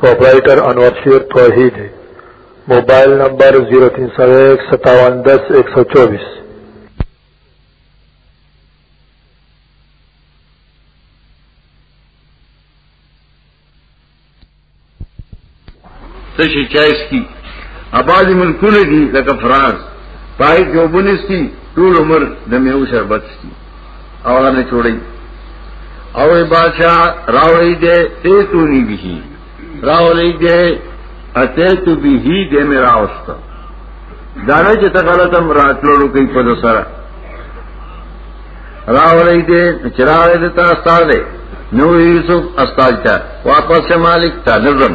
پروپرائیٹر انور شیر توحید موبایل نمبر 03015710124 تشی چایس کی ابازی ملکونه دي لکه فرانس پای کې وبنستی ټول عمر د میو شربت ستی او نه جوړي او بادشاہ راوړی دې ته تونی به راوړی دې اته تو به دې مې راوست دا نه چې ته غلطم راتلو کوي په سره راوړی دې چراغ دې تاسو ته نو یوسف استاد ته واپس مالک ته نظم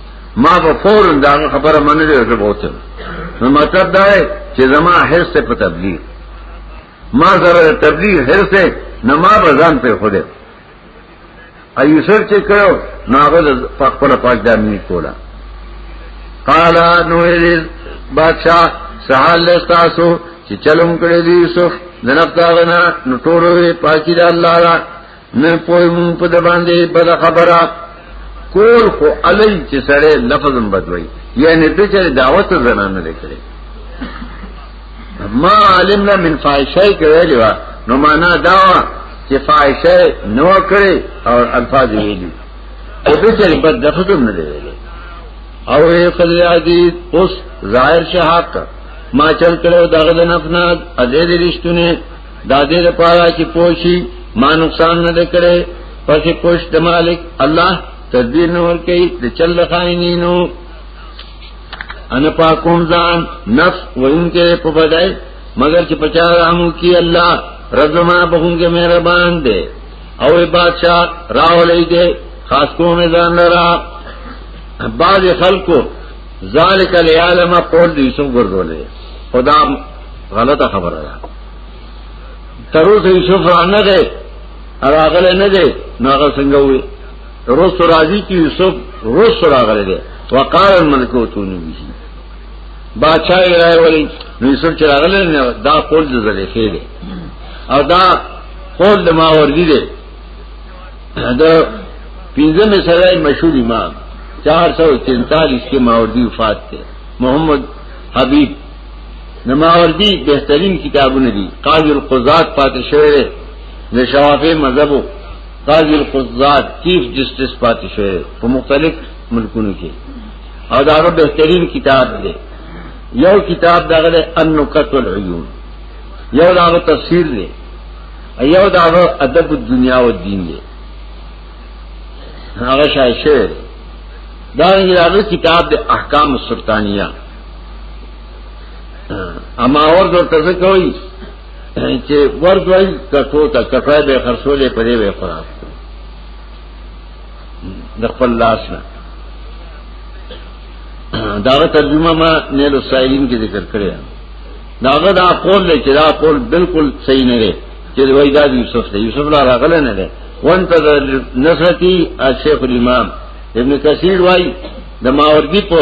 ما په فورن دا خبره منلې او زبوته نو مطلب دا دی چې زما هر څه په تبلیغ ما سره تبلیغ هر څه نه ما بزان په خوده ایو سر چې کړو ناغل په خپل پاک دامي کولا قال نو بادشاہ سحال لستاسو چې چلم کړی دی یوسف دنه پتاغنا نو ټولو پاکی د الله نه پوي مون په د باندې بل خبره کول خو علي چې سره لفظ بدوي یعنی د چره دعوت زنانه لیکلي ما علمنا من فاحشه کوي وا نو معنا دا چې فاحشه نو کړی او الفاظ یې دي او د چره بد لفظ نه دی ویلي او یې خدای عزیز اوس ظاهر شهادت ما چل کړو دغه د نفناد اده دې رښتونه دا دې لپاره چې پوښي ما نقصان نه کړي پسې پوښ د مالک الله تدبیر نور کوي د چل خاينینو ان پاکوم ځان نفس وینکه په بدای مگر چې پچا رامو کی الله رضما بهونګه مهربان دی او بادشاہ راولې دی خاص کو مې ځان لرا بعض خلکو ذالک لیعلم قول دی سو ګرځولې خدا غلطه خبره ده تر اوسه یوسف را نه دی راغله نه دی نو هغه څنګه وي روس راځي چې یوسف روس راغله دی وقال الملکوتون به بادشاہ یې راولي نو یوسف چې راغله نه دا قول د زلیخې دی او دا قول د ماوردی دی دا پنځه مسله مشهور امام 443 کې ماوردی وفات کړ محمد حبیب نماوردی بهترین کتابونه دي قاضي القضات پاتې شوی دی د شوافی مذهب قاضي القضات چیف جسټس پاتې شوی دی په مختلف ملکونو کې او دا هغه بهترین کتاب دی یو کتاب دغه دی النکت العیون یو دا هغه تفسیر دی یو دا هغه ادب الدنیا او دین دی هغه شایشه دا هغه کتاب دی احکام السلطانیه اما اور دور تزه کوي چې ور دوی کټو ته کټای به خرصولې پرې وې خراب د خپل لاس نه داغه ترجمه ما نیل سایلین کې ذکر کړی داغه دا قول له چې دا قول بالکل صحیح نه دی چې وای دا یوسف دی یوسف لا راغله نه دی وان ته نصرتی شیخ الامام ابن کثیر وای د ماوردی په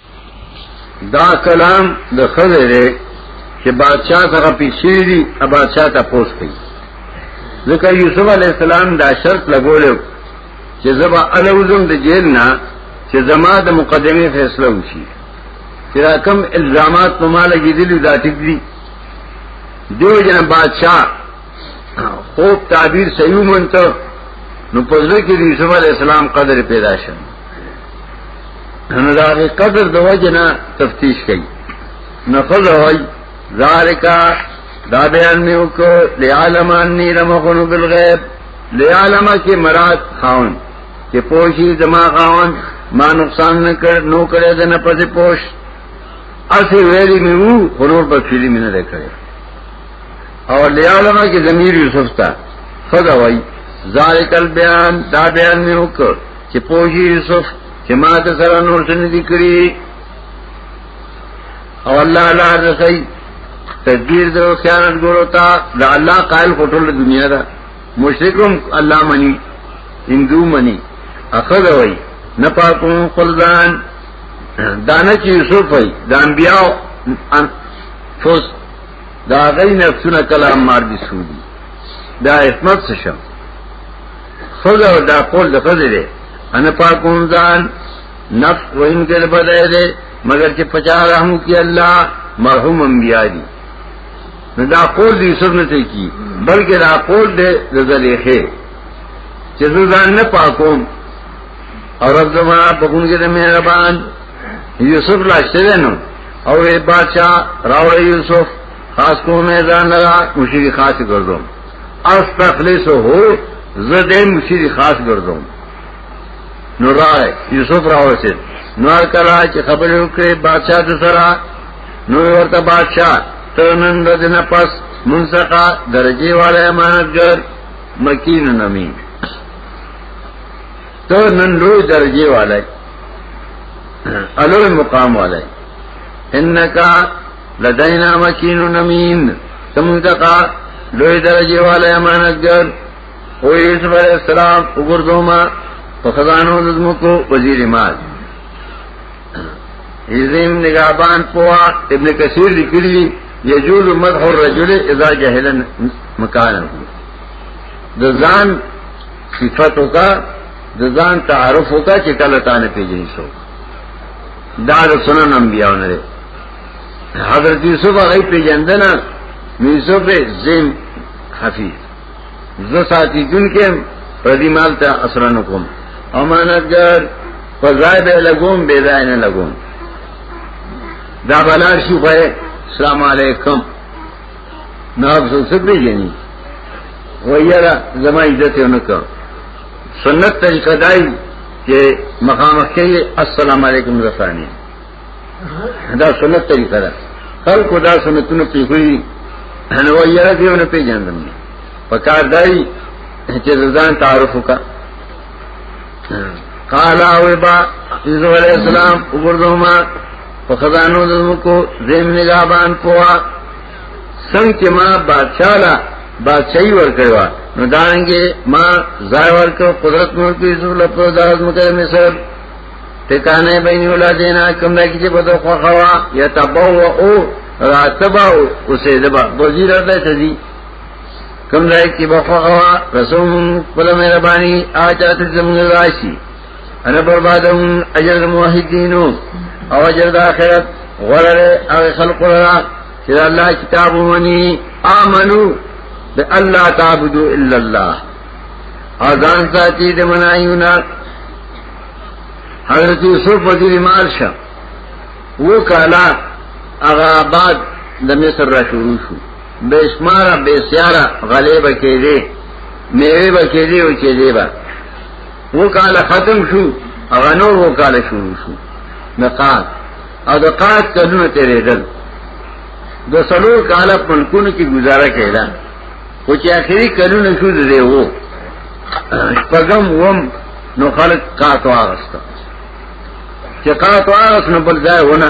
دا کلام د خزه دی چې بادشاہ سره پیسې دي او بادشاہ ته پوس کوي ځکه یوسف علی السلام دا شرط لګولیو چې زبا الوزم د جیل نه چې زما د مقدمه فیصله وشي چې دا کم الزامات په مال کې دي دا ټیک دي دیو جن بادشاہ خوب تعبیر صحیح منته نو پزړه کې د یوسف علی السلام قدر پیدا شو نو دا قدر د وجه نه تفتیش کړي نو خزه وای ذالکا دا بیان می وکړ لعلم انی رمغن بالغیب لعلم کی مراد خاون چې پوشي زما خاون ما نقصان نه کړ نو کړه د نه پځې پوش اسی ویلی می وو خنور په فلم نه ده کړی اور لیا لما کی ضمیر یوسف تھا خدا وائی ذالک البیان دا بیان میں ہو کر چی پوشی یوسف چی ما تا سرا نور سنی دی کری اور اللہ اللہ رسی تدبیر دو خیانت گورو تا دا اللہ قائل خطول دنیا دا مشرکم اللہ منی ہندو منی اخذ ہوئی نپاکون خلدان دانا چی یوسف ہوئی دا انبیاء فوس دا غي نفسونه کلام مار دي سودي دا عصمت څه شم خدا دا قول د خزه دی انا پاکون ځان نفس وین کې بدای دی مگر چې پچا رحم کی الله مرحوم انبیاء دي نو دا قول دی سر نه کی بلکې دا قول دی د زلیخه چې ځان نه پاکوم اور رب زما بخون کے دم مہربان یوسف لاشتے دے نو اور اے بادشاہ راوڑ یوسف خاص کو میں جان لگا مشیر خاص کر دو اس تخلیص ہو زد مشیر خاص کر دو نو رائے یوسف راوڑ سے نوار کرا چی خبر اکرے بادشاہ تسرا نو ورطا بادشاہ ترنن ردن پس منسقا درجے والا امانت گر مکین نمین تو نن لوی درجے والے الوی مقام والے ان کا لدینا مکین نمین تمتقا لوی درجے والے امانت گر او یوسف علیہ السلام وګرځو ما په خزانو د زمکو وزیر مال یزیم نگاهبان پوا ابن کثیر لیکلی یجوز مدح الرجل اذا جهل مکانه د ځان صفت وکا د ځان تعارف وکا چې کله تانه پیژنې شو دا د سنن انبیاء نه حضرت یوسف هغه پیژندنه یوسف زم حفیظ زه ساتي جون کې پردي مال ته اثر نه کوم امانتګر فزای به لګوم بے ځای نه لګوم دا بلار شو غره السلام علیکم ناب سن سبی جنی ویرا زما عزت یو نکا سنت طریقہ دائی کہ مقام اخیلی السلام علیکم رفانی دا سنت طریقہ دا خلق دا سنتون پی خوی نو ویرا دیو نپی جندم پکار دائی چې ځان تعارف وکړه قال او با عزو علیہ السلام وګورځما په خزانو دمکو زم نگاهبان پوا څنګه چې ما بادشاہ لا بادشاہي ور کړو نو دانګه ما ځای ور کړ قدرت مور کې عزو له په داز مکه مصر ټکانه بین اولادینا کوم نه کې په دوه خوا یا تبو او راتبو اوسې دبا وزیر راځي کم ځای کې بخوا رسوم خپل مهرباني آچات زمون راشي انا بربادون اجر موحدینو او اجر د آخرت غره او خلق را چې الله کتاب ونی امنو د الله تعبدو الا الله اذان ساتي د منایونه حضرت یوسف وزیر مال شه وکاله هغه آباد د مصر را شروع شو بیشمارا بیسیارا غلی با کی دی میوی با کی دی و چی دی با وہ کال ختم شو اغنور وہ کال شروع شو نقاد او د قات کلونه تیرېدل د سلور کال په کونو کې گزاره کړه خو چې اخري کلونه شو دې وو پغم وم نو خلق قات واغسته چې قات واغس نو بل ځای ونه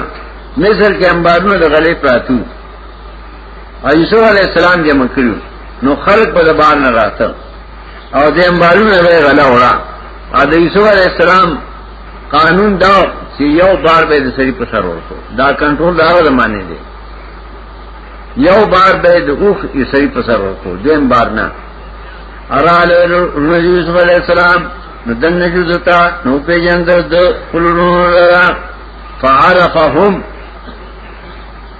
نسل کې امبارونه د غلې پراتو یوسف علیہ السلام دې مکړو نو خلق په بار نه راته او دې مالونه به غلا وړا ا دې یوسف علیہ السلام قانون دا چې یو بار به د سری په سر ورکو دا کنټرول دا زمانه دی یو بار به د اوخ یې سری په سر ورکو دې بار نه اراله نو یوسف علیہ السلام نو دنه جوزتا نو په جندر د خلونو را فعرفهم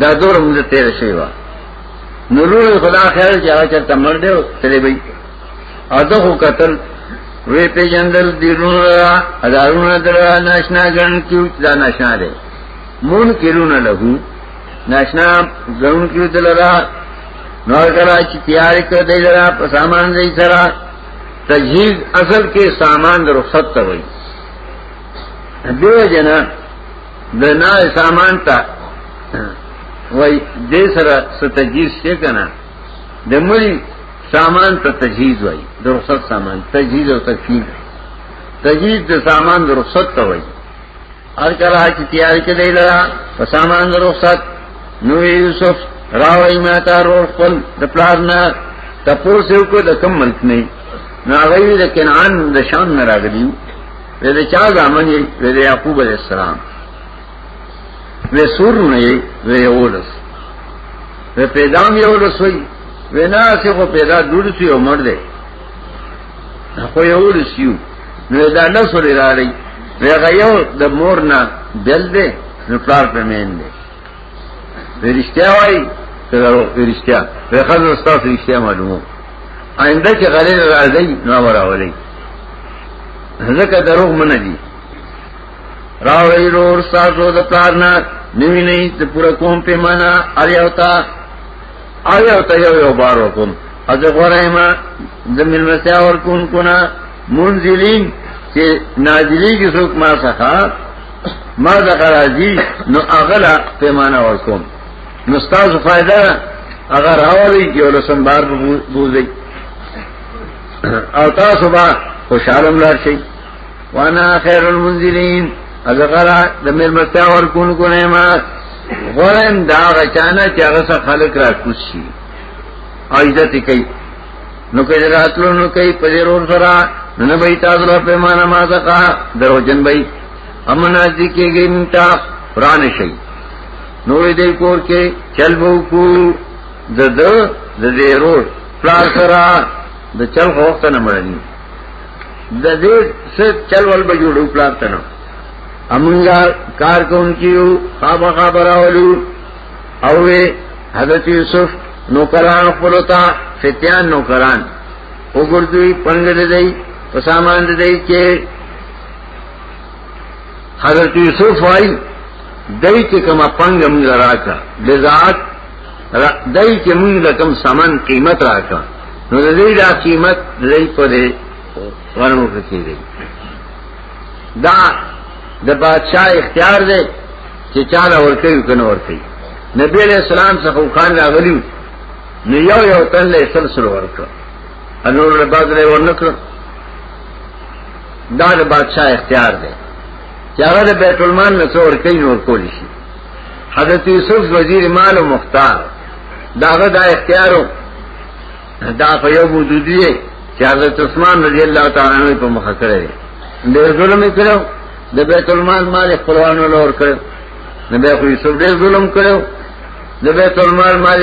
دا دور موږ تیر شوی و نو لوري خدا خیر چې هغه چرته مړ دی او تلې وي او دا خو قتل وی پیجندل دیرون را ادارون درا ناشنا گرن کیو دا ناشنا دے مون کرون لہو ناشنا گرن کیو دلرا نور کرا چی تیار کر دی لرا پا سامان دی سرا تجہیز اصل کے سامان در رخصت تا ہوئی دیو جنا د نه سامان ته وای دې سره ستجیز شي کنه د مړي سامان ته تجهیز وای د رخصت سامان تجهیز او تکفیر تجهیز د سامان د رخصت ته وای هر کله چې تیار کې دی لرا په سامان د رخصت نو یوسف راوړی ما ته روح خپل د پلار نه تپوس یو کو د کم ملک نه نو هغه د کنعان د شام نه راغلی وې د چا زامن یې وې د یعقوب علی السلام وې سور نه یې وې یولس وې پیدا مې یولس وې وینا چې خو پیدا ډوډ شي او مړ دی خو یولس یو نو دا نه سوري راړي وې غيو د مور نه بل دی نو پلار پمین دی رشتیا وای ته درو رشتیا په خزر استاد رشتیا معلومو آینده چې غلې راځي نو وراولې ځکه دروغ من دي راوړي رور ساتو د پلارنا نیوی نه ته پورا کوم په معنا اړیو تا اړیو ته یو یو بار وکم از غره ما د ملمسیا ور کون کنا منزلین چې نازلی کی څوک ما څخه ما دا قرازی نو اغلا پیمانه ورکوم نو ستاسو فائدہ اگر راولی یو لسم بار بوزی او تاسو با خوشحالم لار شي وانا خیر المنذرین ازغرا د مرمتیا ورکون کو نه ما غورن دا غچانا چې هغه خلک را کوشي عزت کوي نو کئی در اتلو نو کئی پدیر اور سرا نو نبی تاثر و پیمانا ما سکا در و جن بھئی اما نازدی کے گئی منتا قرآن شئی نوی دی کور کے چل بو کو در در در دیر اور پلار سرا در چل خوخت نمرنی در دیر سر چل وال بجوڑو پلار تنم امنگا کار کون کیو خواب خواب راولو او حضرت یوسف نوکران خپلوتا فتیان نوکران وګرځوي پنګ دی په سامان دی چې حضرت یوسف وايي دای چې کوم پنګ موږ راکا لذات دای چې موږ کوم سامان قیمت راکا نو د دې دا قیمت دای په دې ورنو کې دی دا د بادشاہ اختیار دی چې چاله ورکړي کنه ورکړي نبی علیہ السلام څخه خان راغلی نو یو یو تن له سلسل ورکړ انور له باز له ورنکړ دا د بادشاہ اختیار دی چې هغه د بیت المال نه څور کوي نور کول شي حضرت یوسف وزیر مال او مختار داغه دا اختیارو دا په یو مودودی چې حضرت عثمان رضی الله تعالی عنہ په مخ کړی دی ډېر ظلم کړو د بیت المال مال خپلوانو لور کړ نو بیا خو یوسف ډېر ظلم کړو د بیت المال مال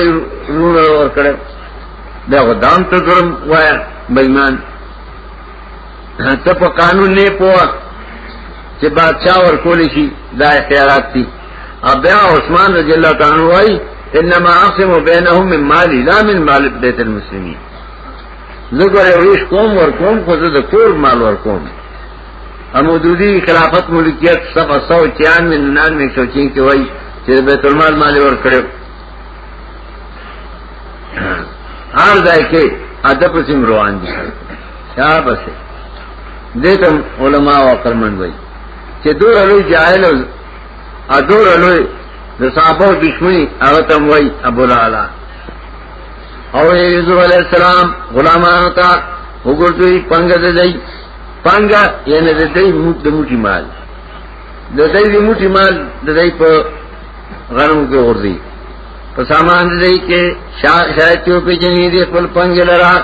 نور لور کړ بیا خو دام ته ظلم وایا بېمان ته په قانون نه پوه چې بادشاہ ور کول شي دا اختیارات دي او بیا عثمان رضی الله تعالی عنہ وايي انما اقسم بينهم من مالي لا من مال بيت المسلمين زګره ویش کوم ور کوم خو زه د کور مال ور کوم امودودی خلافت ملکیت صفحہ سو چیانوے ننانوے سو چین کی وئی چې بیت المال مال ور کړو هر ځای کې ادب سیم روان دي چا بس دې ته علما او کرمن وای چې دور لوی جاهل او دور لوی د صحابه دښمنی هغه تم وای ابو لالا او یوسف علی السلام غلامانو ته وګورئ پنګ دې پانګا یعنی د دې موټ د موټي مال د دې د موټي مال د دې په غنمو کې ورځي په سامان دې کې شاید یو په جنې دې خپل پنګ لرا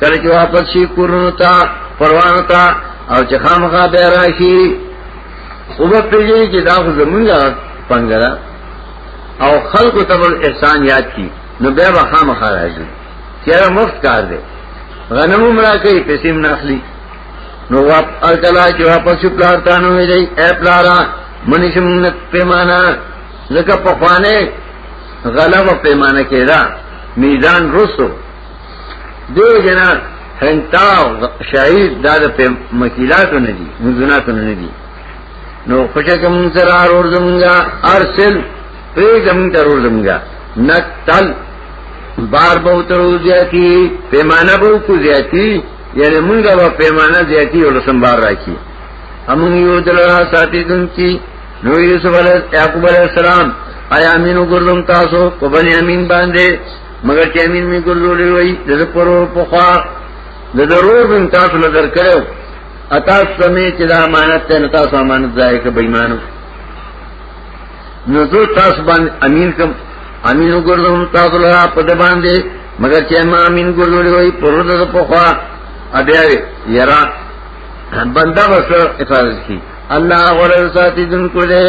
کله چې واپس شي کورونو ته پروانو ته او چې خامخا به راشي او په پیږي چې دا خو زمونږه پنګ او خلکو ته احسان یاد کی نو بیا به خامخا راځي چیرې مفت کار دی غنم هم راکوي پیسې هم نه اخلي نو واپ الکلا چې واپس شو پلار ته نو ویلې اے پلارا منی شم نه پیمانه لکه په خوانه غلبه پیمانه کېدا میدان رسو دیو جنا هنتاو شهید دا د مکیلاتو نه دي مزوناتو نه دي نو خوشکه مون سره اور زمونږه ارسل پریږده مونږ ته روزه مونږه نکتل بار به ورته روز زیاتي پیمانه به وکړو زیاتي یعنې مونږ به پیمانه زیاتي ولسم بار راکړي همون یو دلرا ساتي دن کی نو یوسف علیہ یعقوب علیہ السلام آیا امینو ګرځم تاسو په بنی امین باندې مگر چې امین می ګرځولې وای د پرور په خوا د ضرور من تاسو نظر کړو اتا سمې چې دا امانت ته تاسو امانت ځای کې بېمانو نو زه تاسو باندې امین کوم امین وګرځوم تاسو له په د باندې مگر چې ما امین ګرځولې وای پرود د پخوا ابیا یرا بندا وسره حفاظت کی الله غره ساتي دن کوله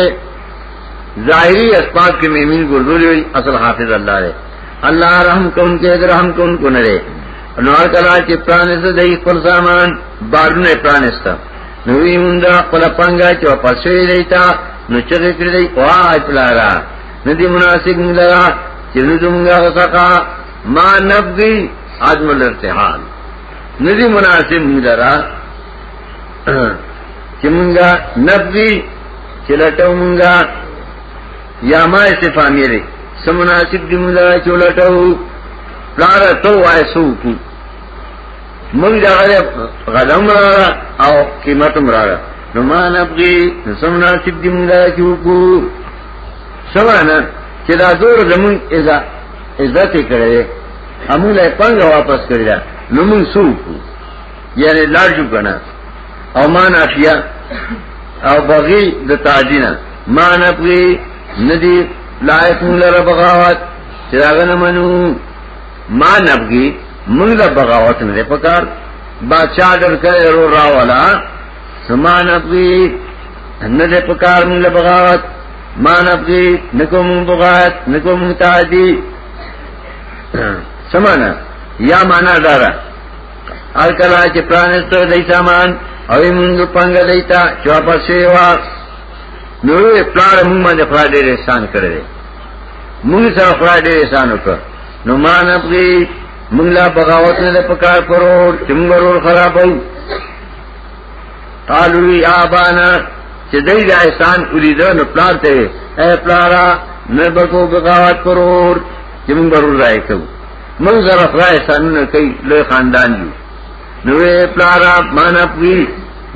ظاهری اسباب کې میمین ګرځولې وای اصل حافظ الله دی الله رحم کوم کې رحم کوم کو نه نو کلا چې پرانست د خپل سامان بارونه پرانست نوی مونږه خپل پنګا چې واپس شوی دی تا نو چې کړی دی وای پلارا ندی مناسب مونږه چې نو مونږه وسکا ما نبغي عدم الارتحال ندی مناسب مونږه چې مونږه نبغي چې لټو مونږه یا ما استفامیه دی سمناسب دی مونږه چې لټو پلارا تو وای سو کی مونږ دا غلم را او قیمت را نو ما نبغي سمنا چې دې مونږ چوکو سمانا چې دا زور زمون اذا عزت کړي همو له پنګ واپس کړی دا نو مونږ سوکو یعنی لار جو کنه او ما ناشیا او بغي د تاجینا ما نبغي ندی لایق مونږ لره بغاوت چې دا غنمنو ما نبغي موږ له بغاوت نه پکار بادشاہ ډر کړي ورو راولا سما نبغي نه دې پکار موږ له بغاوت ما نبغي نکوم بغاوت نکوم تعدی سمانا یا معنا دارا ال کلا چې پرانستو دای سامان او موږ پنګ دایتا چوپسې وا نو پلار موږ باندې خدای ډېر احسان کړی موږ سره خدای دې احسان وکړ نو ما نه پری موږ لا بغاوت نه پکار کرو چې موږ ورور خرابو قالو یا بانا چې دې دا احسان ولیدو نو پلار ته اے پلارا نه بکو بغاوت کرو چې موږ ورور راي کوو موږ سره خدای احسان نه کوي لوی خاندان یو نو پلارا ما نه پری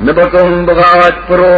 نه بکو بغاوت کرو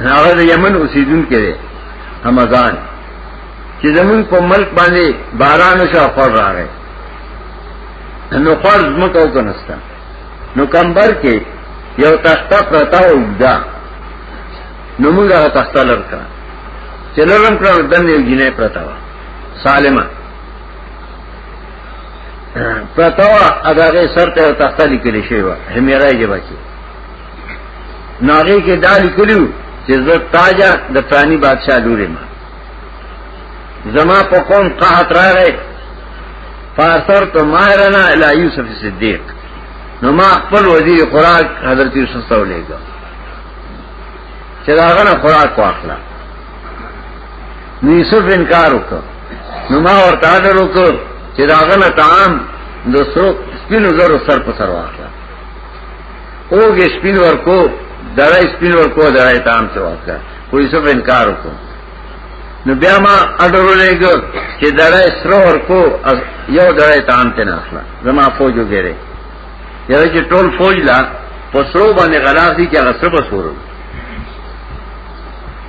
هغه د یمن اوسیدونکو دی همزان چې زمون په ملک باندې باران شو خور راغی نو خور زمکو کنستا نو کمبر کې یو تخته پرتا او دا نو موږ هغه تخته لرکړه چې لرم کړو دنه یو جنې پرتا و سالمه پرتا و هغه سر ته تخته لیکل شوی و همیرای جبا کې ناغی کې دالی کلیو چې زه تاجا د پرانی بادشاہ لوري ما زما په قوم قحط راغی فاثر تو ماهرنا الی یوسف صدیق نو ما خپل وزیر خوراک حضرت یوسف ته ولېګا چې دا غنه خوراک واخلا نو یوسف انکار وکړ نو ما ورته اډر وکړ چې دا غنه طعام د سو سپینو زرو سر په سر واخلا اوګ سپین ورکو دړای سپین ورکو دړای تام څه وکړه خو یې سب انکار وکړ نو بیا ما اډرو لګ چې دړای سر ورکو یو دړای تام ته نه اخلا زما فوجو ګره یو چې ټول فوج لا پسرو باندې غلاف دي چې هغه سب سورو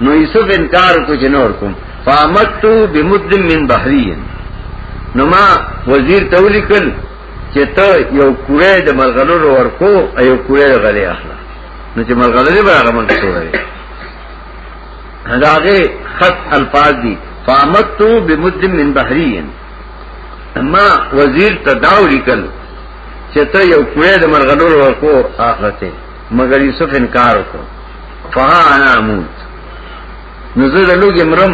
نو یوسف انکار کو چې نور کوم فامتو بمد من بحرین نو ما وزیر تولیکل چې ته یو کوړی د ملغلرو ورکو او یو کوړی د غلې اخلا نو چې ملغلرې به هغه منځ جوړوي هغه خط الفاظ دي فامتو بمد من بحرین اما وزیر ته داو لیکل چې ته یو کوړی د ملغلرو ورکو اخلته مگر یوسف انکار وکړ فها انا اموت نزل لوګي مرم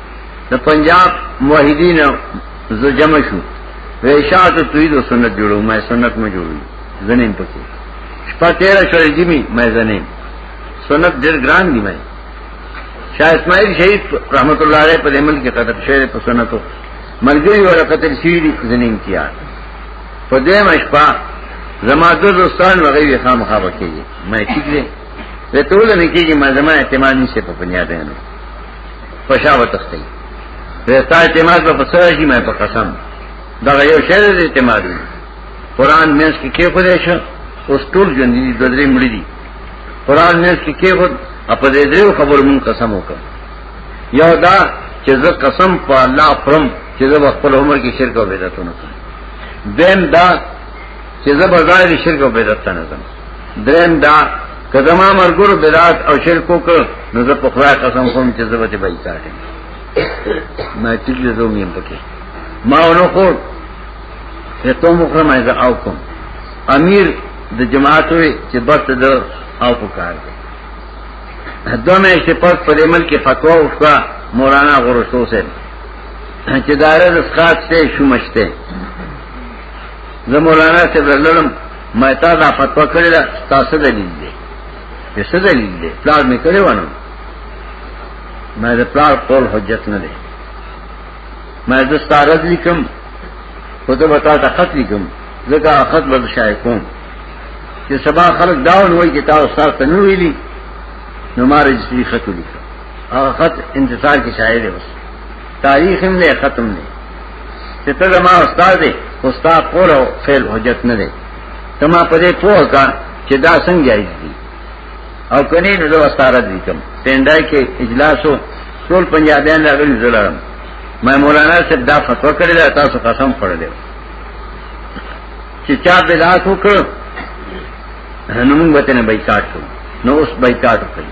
د پنجاب موحدین ز جمع شو ویشات توید و سنت جوړو مې سنت مې جوړو زنیم پکې شپه 13 شوې دي مې زنیم سنت ډېر ګران دي مې شاه اسماعیل شهید رحمت الله علیه په دمن کې قدر شوی په سنتو ملګری ولا قتل شیری زنیم کیا په دې مشپا زما د دوستان وغوی خامخا وکړي مې ټیک دي ته ټول نه کېږي ما زما اعتماد نشي په بنیادانو پشا وتختی رستا اعتماد به پسر شي مې په قسم دا یو شعر دې اعتماد دی قران مېس کې کې خدای شه اوس ټول ژوند دي د درې مړي دي قران مېس کې کې خود په دې درو خبر مون قسم وکړ یو دا چې زه قسم په الله فرم چې زه خپل عمر کې شرک او بدعت نه کوم دیم دا چې زه بازار شرک او بدعت نه کوم درم دا که زما مرګور بدعت او شرک وکړ نو زه په خدای قسم کوم چې زه به ته بایکاټ ما ټیک له زوم یم پکې ما ونه خور ته ته مخرم ایزه او کوم امیر د جماعت وي چې بس د او پکار دی دو مې چې پس په دې ملک فتوا وکړه مولانا غورسو سره چې دایره د سقاط ته شومشته زمولانا ته ورلم ما تا دا فتوا کړی دا تاسو دلیل دی په څه دلیل دی پلان مې کړی ونه ما دا پلان قول حجت نه دی ما دا ستارز لیکم خو ته وتا ته خط لیکم ځکه خط بل شای کوم چې سبا خلک داون وای چې تاسو سره ته نه ویلی نو ما رجسټری خط لیکم هغه خط انتظار کې شاید اوس تاریخ هم نه ختم نه چې ته زما استاد دی استاد قول او فعل حجت نه دی ته ما په دې پوه کا چې دا څنګه جایز دي او کني نو زه استاد دي کوم پندای کې اجلاسو ټول پنجابیان راغلي زلارم مې مولانا صاحب دا فتوا کړې ده تاسو قسم پړلې چې چا بدعت وکړ نو موږ وته نه بایکاټ کړو نو اوس بایکاټ کړو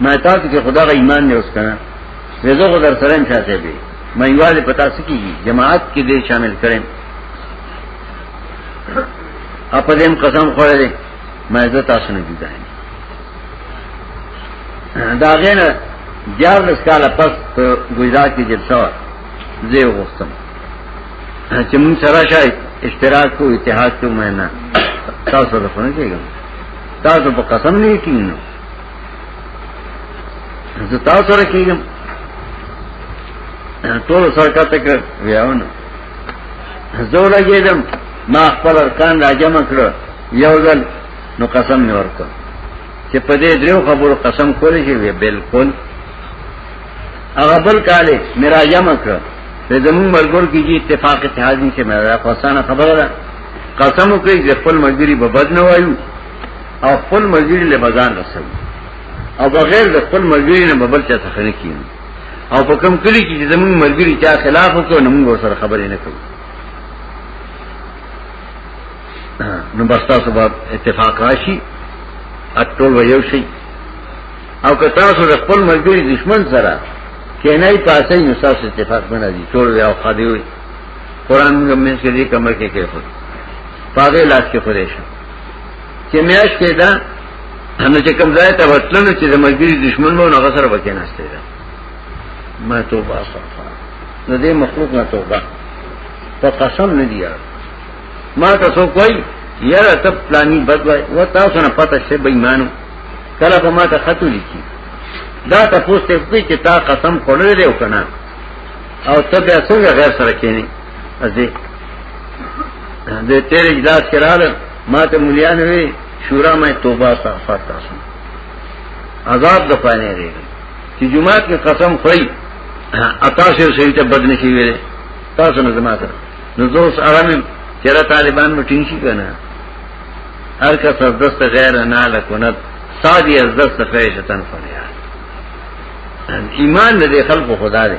ما تاسو کې خدا غي ایمان نه وسکنه زه خو در سره انشاء ته به ما یوال پتا سکیږي جماعت کې دې شامل کړم اپ دې قسم خوړې دې ما زه تاسو نه دیدای دا غنه دیار لس کاله پس په ګوزات کې جلسه و زه وغوښتم چې مون سره شای اشتراک کو اتحاد کو مې نه تاسو سره فون کېږم تاسو په قسم نه کینو زه تاسو سره کېږم ټول سره کاته کړ ویاونه زه لګېدم ما خپل ارکان راجم کړ یو ځل نو قسم مې ورکړ چې په دې دریو خبرو قسم کولې شي بالکل هغه بل کاله میرا جمع کړ د زمون ملګر کې جی اتفاق اتحادی کې مې راځه خو سانه خبره قسم وکړي چې خپل ملګری به بد نه وایو او خپل مزیر له بازار رسول او بغیر د خپل مزیر نه ببل چا څخه نه کیږي او په کم کلی کې چې زمونږ ملګری چا خلاف وکړو نو موږ سره خبرې نه کوو نو بس تاسو به اتفاق راشي اټول ویو شي او که تاسو د خپل ملګری دشمن سره کینای پاسې نو تاسو اتفاق بنا دي ټول یو خادي وي قران موږ مې څه دي کمر کې کې خو پاګې لاس کې خورې شه چې میاش کې دا نو چې کوم ځای ته وتلنو چې د ملګری دشمن مو هغه سره وکې ناشته ده ما توبه صفا نو دې مخلوق نه توبه په قسم نه دی ما تاسو کوئی یاره ته پلاني بد وای و تاسو نه پته شي بې ایمانو کله په ما ته خط لیکي دا تاسو ته کوي چې تا قسم خوړل دی او کنه او ته بیا څنګه غیر سره کېنی ازي د تیر اجلاس کراله ما ته مليان وي شورا مې توبه استغفار تاسو عذاب د پانه دی چې جمعه کې قسم خوي اتا سه سړي ته بدن شي ویل تاسو نه زما سره نو زوس ارامه چیرې طالبان مټین شي کنه هر کس از دست غیر نه لکونت سادی از دست فیشتن فریاد ایمان دې خلق خدا دې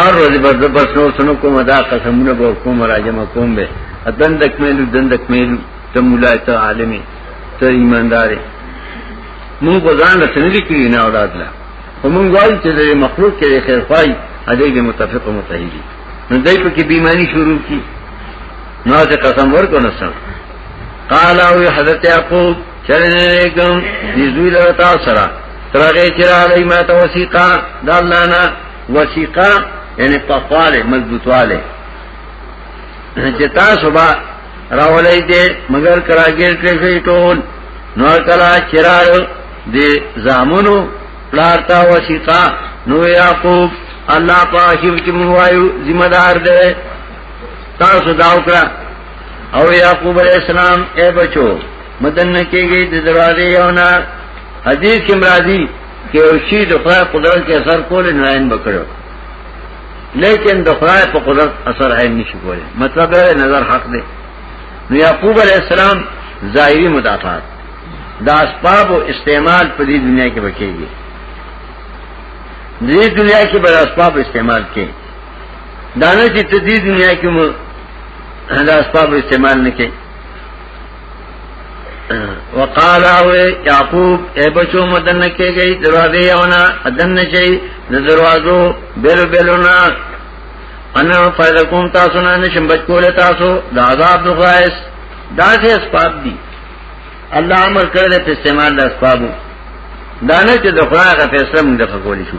اور روزی بس بس نو سنو کو مدا قسمونه به کوم راجم کوم به اتن دک میلو دن دک میلو ته مولای ته عالمي ته ایماندارې مون په ځان سندې کړی نه اولاد لا هم غواړي چې د مخلوق کې خیر خوای اده دې متفق او متحدي نو دای په کې بیماری شروع کی نو ته قسم ورکو نه سم قال او حضرت یعقوب چرنه کوم نزول رتا سره ترغه چرا لای ما ته وثیقه د الله نه وثیقه یعنی پخواله مضبوطواله چې تاسو با راولای دې مگر کراګیر کړی ټول نو کلا چرا دې زامنو پلارتا وثیقه نو یعقوب الله پاک چې موایو ذمہ دار دی تاسو دا وکړه او یعقوب علیہ السلام اے بچو مدن کی گئی دروازے یونا حدیث کی مرادی کہ اوشی دخرا قدرت کے اثر کو لے نائن بکڑو لیکن دخرا پا قدرت اثر عین نہیں شکو لے مطلب ہے نظر حق دے نو یعقوب علیہ السلام ظاہری مدافعات دا اسباب و استعمال پدی دنیا کے بچے گی دی دنیا کی بڑا اسباب استعمال کے دانا چی تدی دنیا کی دا اسباب استعمال نکې وقال او یعقوب اے بچو مدن کې گئی دروازه یونا ادن چي د دروازو بیل بیلونا انا فیلکم تاسو نه نشم بچ کول تاسو د عذاب دغایس دا سه اسباب دي الله امر کړل په استعمال د اسبابو دانه چې د خدای غ فیصله موږ د کولی شو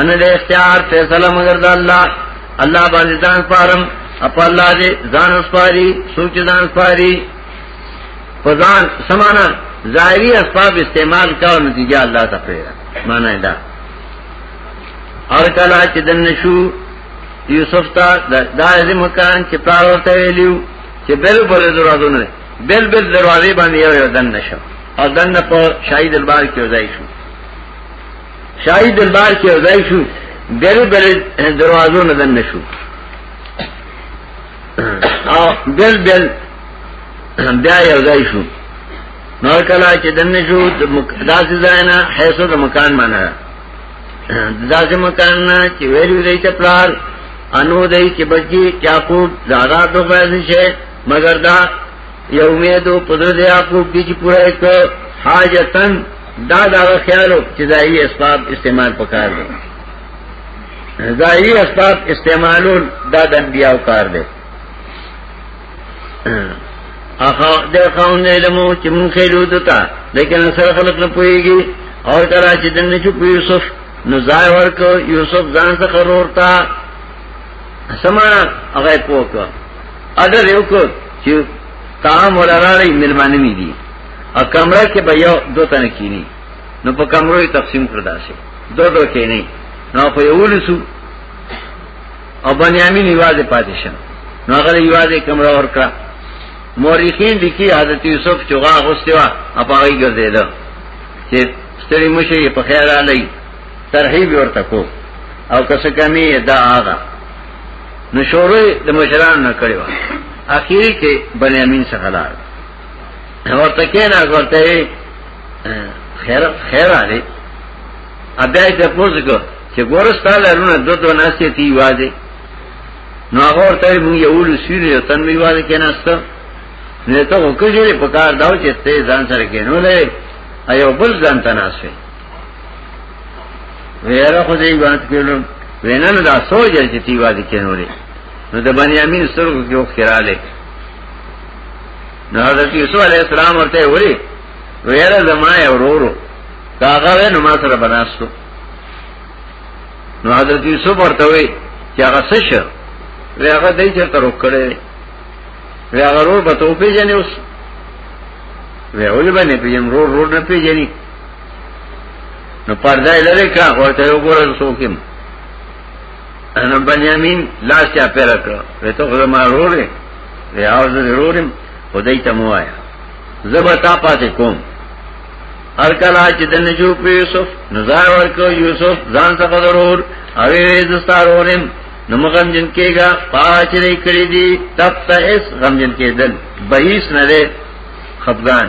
ان له اختیار فیصله مگر د الله الله باندې ځان پارم اپ الله دې ځان اسپاري سوچ ځان اسپاري فزان سمانا ظاهری اسباب استعمال کا او نتیجہ الله ته پیدا معنی دا اور کلا چې دن نشو یوسف تا دا دې مکان چې پلار ورته ویلو چې بل پر دروازه نه بل بل دروازه باندې یو دن نشو او دن په شاهد البار کې ځای شو شاهي دربار کې ځای شو ډېر بل دروازو نه دن شو او بل بل بیا یو ځای شو نو کله چې دن شو داسې ځای نه حیثو د مکان معنا داسې مکان نه چې ویلو دی چې پلار انو دی چې بچي یعقوب زاغا دوه ځای شي مگر دا یو امید او قدرت یعقوب کی چې پوره یک حاجتن دا دا خیالو چې ځای اسباب استعمال پکار دی ظاهری اسباب استعمالول دا د انبیاء کار دی اخا د قوم علم چې مونږ خېلو دتا لیکن سره خلق نه پويږي او کله چې دنه چې یوسف نو ځای ورکو یوسف ځان ته قرار تا سما هغه پوکا اډر یو کو چې تام ولا راړي ملمانه مې دي ا کمره کې به یو دوه تنه کینی نو په کمرو یې تقسیم کړ داسې دوه دوه کینی نو په یو لسو او بنیامین یوازې پاتې شو نو هغه یوازې کمره ورکړه مورخین لیکي حضرت یوسف چوغا غوسته وا اپاغي ګرځیدل چې ستړي مشه په خیر علی ترحیب ورته کو او کس کمی دا آغا نو شورو د مشران نه کړو اخیری کې بنی امین څخه لار ورته کې نه ورته خیر خیر علي ابیا ته پوزګو چې ګورستاله لونه دو دو ناسې تی واځي نو هغه ورته موږ یو لسیری یو تن وی واځي کې نهسته نه ته وکړې په کار داو چې ته ځان سره کې نو لې ایو بل ځان تناسوي ویره خو دې وات کړو وینا نه دا سوچ چې تی واد کینولې نو د بنی امین سترګو کې وخیراله نو حضرت یوسف علی السلام ورته وری ویره زما ورورو کاغه نو ما سره بناستو نو حضرت یوسف ورته وی چې هغه څه شو هغه دای چې تر وکړې هغه ورور به ته پیژنې اوس وی اول باندې پیژن ورور ورور نه پیژنې نو پردای لري کا ورته یو ګور سوکم نو بنیامین لاس چا پیر کړ وته خو ما روره ریاض ضرورم خدای ته موایا زبر تا پاتې کوم هر کله چې د نجو په یوسف نزار ورکو یوسف ځان څخه ضرور اوی زستارورم نو مغم جن کېګا پاچ لري کړی دي تب ته اس غم جن کېدل بهیس نه خفغان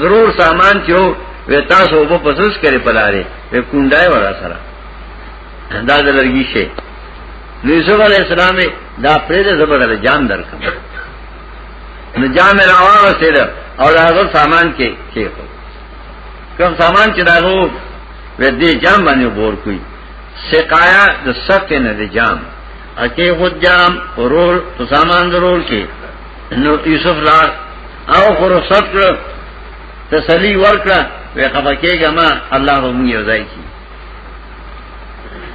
ضرور سامان چې وو وې تاسو وبو پسوس کړي پلاره وې کونډای ورا سره دا د لرګي شي نو یوسف علی السلام دا پرې د زبر له جام درکم نو جام راوړل سید او هغه سامان کې کې کوم سامان چې داغو و دې جام باندې بور کوي سقایا د سکه نه د جام اکی خود جام رول سامان ضرور کې نو یوسف لا او خرصت کړ تسلی ورکړه وې خپه کېګه ما الله به مونږ یو ځای کی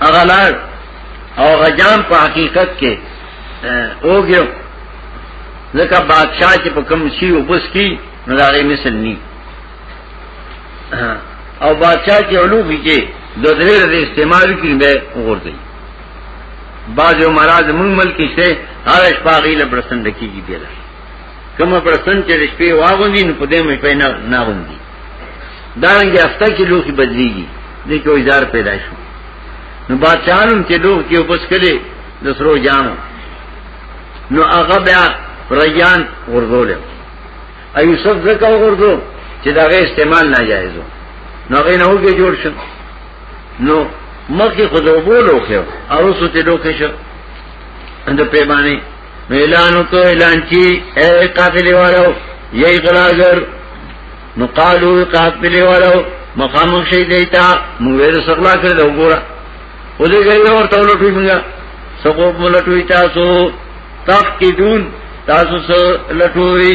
اغلار او غجام په حقیقت کې اوګیو ځکه بادشاہ چې په کوم شي وبس کی نو دا غي مثل ني او بادشاہ چې علوم کې د درې د استعمال کړي به وګورځي بعض مراد موږ ملک کې هر شپه غي له برسند کیږي بیره کومه پرسن چې شپې واغوندي نو په دې مې پېنه نه غوندي دا رنګه هفته کې لوخي بدليږي دې کې وزار پیدا شو نو بادشاہانو چې لوخ کې وبس کړي د سرو جامو نو هغه بیا ریان ورزول ای یوسف زکه ورزو چې دا غي استعمال ناجایز نو هغه نه وګي جوړ شو نو مخکې خود وبولو خو او سوتې لوخ شو اند پیمانه نو اعلانو کو اعلان کی اے قافلی والو یہی غلاگر نو قالو قافلی والو مخامخ شئی دیتا مویر سغلا کرده وګورا او دې گئی ورته لټوي موږ سقوب ملټوي تاسو تفقدون تاسو سره لټوي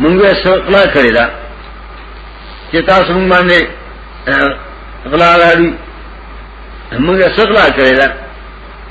موږ سغلا کړی دا چې تاسو موږ باندې غلا راړي موږ سغلا کړی دا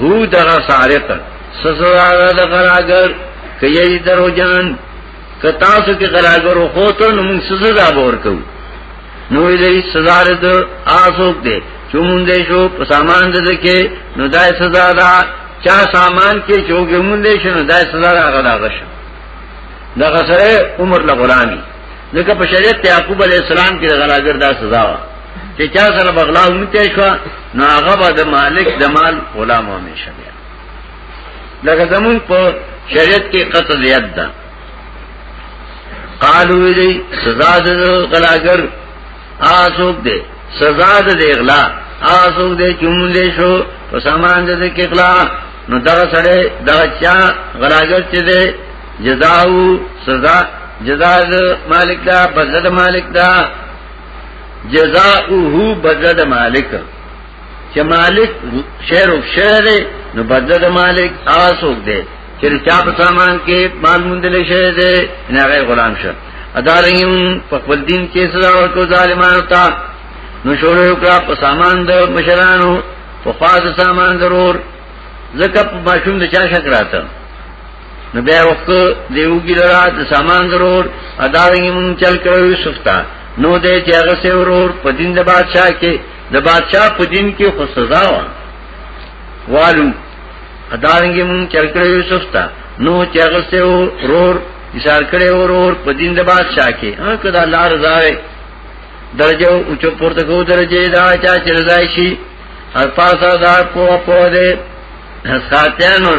هو دغه سارق سزا ده غراګر کيې درو جان کتا سو کې غراګر خو ته نو موږ سزا باور کوو نو دې سزا ده آسوک دې چومون دې شو په سامان دې کې نو دا سزا ده چا سامان کې چوګمون دې شنو دا سزا ده غلا غش دغه سره عمر لغرامي ځکه په شریعت کې یعقوب علی السلام کې غلاګر دا سزا و چې چا سره بغلا ونته شو نو هغه به د مالک د مال غلام همیشه دی لکه زمون په شریعت کې قتل یاد ده قالو دی سزا د غلاګر آسوک دی سزا د اغلا آسوک دی چوم دی شو په سامان د کې اغلا نو دا سره دا چا غلاګر چې دی جزاو سزا جزا مالک دا بدل مالک دا جزاؤه بدل مالک چې مالک شعر او شعر نو بدل مالک آسوک دے چې چا په سامان کې مال مندل شي دے نه غیر غلام شه ادارین په خپل دین کې سزا ورکو ظالمانو ته نو شروع وکړه په سامان د مشرانو په خاص سامان ضرور زکه په ماشوم د چا شکراته نو بیا وخت دیو ګیلرا د سامان ضرور ادا رنګ مون چل کړو یوسف تا نو دې چې هغه سه ورور په دین د بادشاہ کې د بادشاہ په دین کې خو سزا و والو ادا رنګ مون چل کړو یوسف تا نو چې هغه سه ورور اشار کړي ورور په دین د بادشاہ کې هغه کدا لار زاوي درجه او چو پورته کو درجه دا چا چرځای شي هر پاسه دا په په دې ساتیانو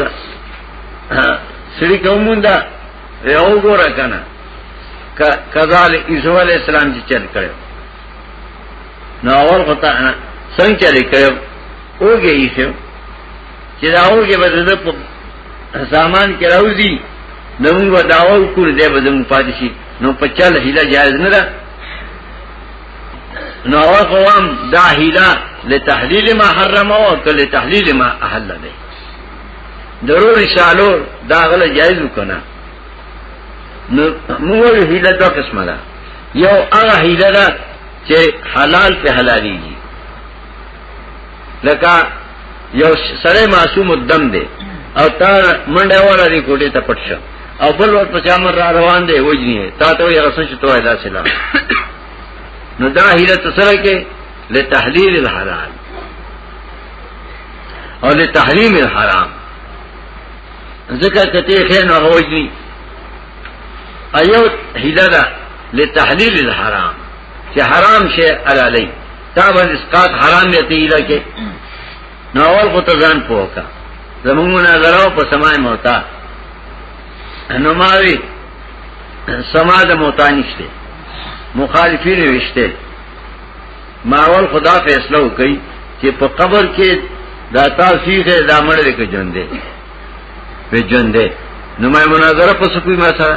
سړي کومون دا یو ګوره کنه کذال عیسی علی السلام چې چل کړو نو اول غوتا څنګه چل کړو اوګه یې شو چې دا اوګه به د سامان کې راوځي نو موږ داو کړو دې به زموږ پاتې شي نو په چل هله جایز نه ده نو قوام دا هیلا لتحلیل ما حرم او کله تحلیل ما احل ده ضرور رسالو دا غل جایز وکنه نو موږ هیلا دوه قسمه ده یو هغه هیلا ده چې حلال په حلالي لکه یو سره معصوم الدم دی او تا منډه وره دی کوټه ته پټ شه او بل ور په چامر را روان دی وجنی تا ته یې رسن چې توه دا سلام نو دا هیله تسره کې لتحلیل الحلال او لتحریم الحرام ذکر کتی خین و غوجنی ایو هیله ده لتحلیل الحرام چې حرام شي علالي تا باندې اسقاط حرام دی ته اله کې نو اول خو ته ځان پوکا زمونږ مناظره په سمای موتا نو ماوي سما د موتا نشته مخالفین وشته ماول خدا فیصله وکړي چې په قبر کې دا تاسیخ دا مړ دې کې ژوند دی په ژوند دی نو مې مناظره په سکوي ما سره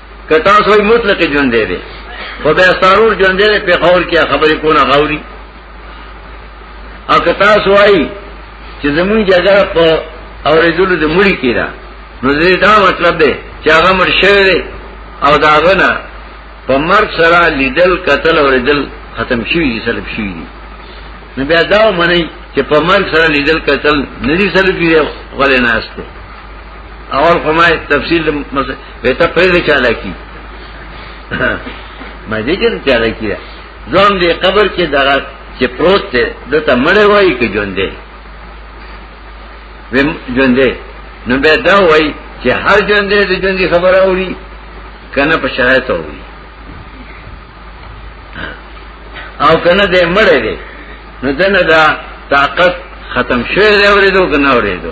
که تاسو یې مطلق ژوند دی خو به سارور ژوند دی په خور کې خبرې کو نه غوري او که تاسو وایي چې زمون جګړه په اورېدلو د مړی کې ده نو دې دا مطلب دی چې هغه مړ شوی دی او دا غنه په مرګ سره لیدل قتل اورېدل ختم شوی دي سلب شوی دي نو بیا دا منئ چې په مرګ سره لیدل قتل ندي سلب کیږي غلې ناشته اول خو ما تفصیل به ته پرې چاله کی ما دې کې چاله کی ځوان دې قبر کې دغه چې پروت دی د ته مړ وای کې ژوند دی ویم ژوند دی نو به دا وای چې هر ژوند دی د ژوند خبره اوري کنه په شرایط اوري او کنه دې مړ دی نو دنه دا طاقت ختم شوی دی اورېدو کنه اورېدو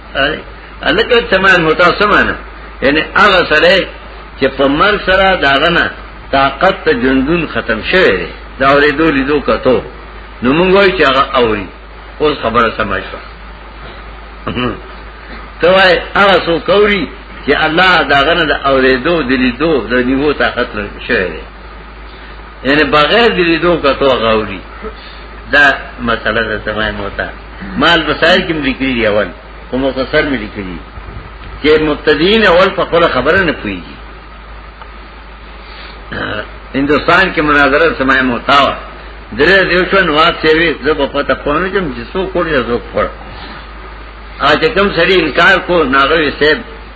الکه تمام هوتا سمانه یعنی هغه سره چې په مرګ سره داغه نه طاقت ته جندون ختم شوی دی دا اورې دوه لیدو کتو نو موږ وایو چې هغه اوري اوس خبره سمای شو ته وای هغه سو کوری چې الله داغه نه د اورې دوه د لیدو د نیو طاقت لري شوی دی یعنی بغیر د لیدو کتو غاوري دا مسله ده سمای موتا مال مسائل کې لیکلي دی اول او مختصر مې لیکلي چې مبتدین اول په خپل خبره نه پويږي هندستان کې مناظره سمای موتا و درې دیو شو نو واڅې وي زه په پته پونه چې څو کوړي زو پړ اته کوم سړي انکار کو ناغوي سیب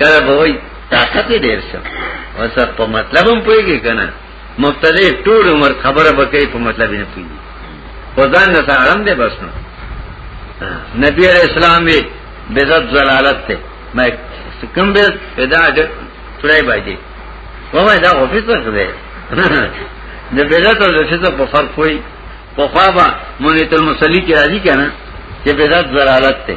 کله به وای طاقت ډیر شو اوس په مطلب هم پويږي کنه مبتدی ټول عمر خبره بکې په مطلب نه پوي خدان نه سارم دې بس نو نبی علیہ السلام وی بدعت زلالت ته ما کوم به پیدا اجر ترای باندې ومه دا اوفیس څه ده د بدعت او شته په فرق وي په خوا به مونږ ته مسلې کې راځي کنه چې بدعت زلالت ته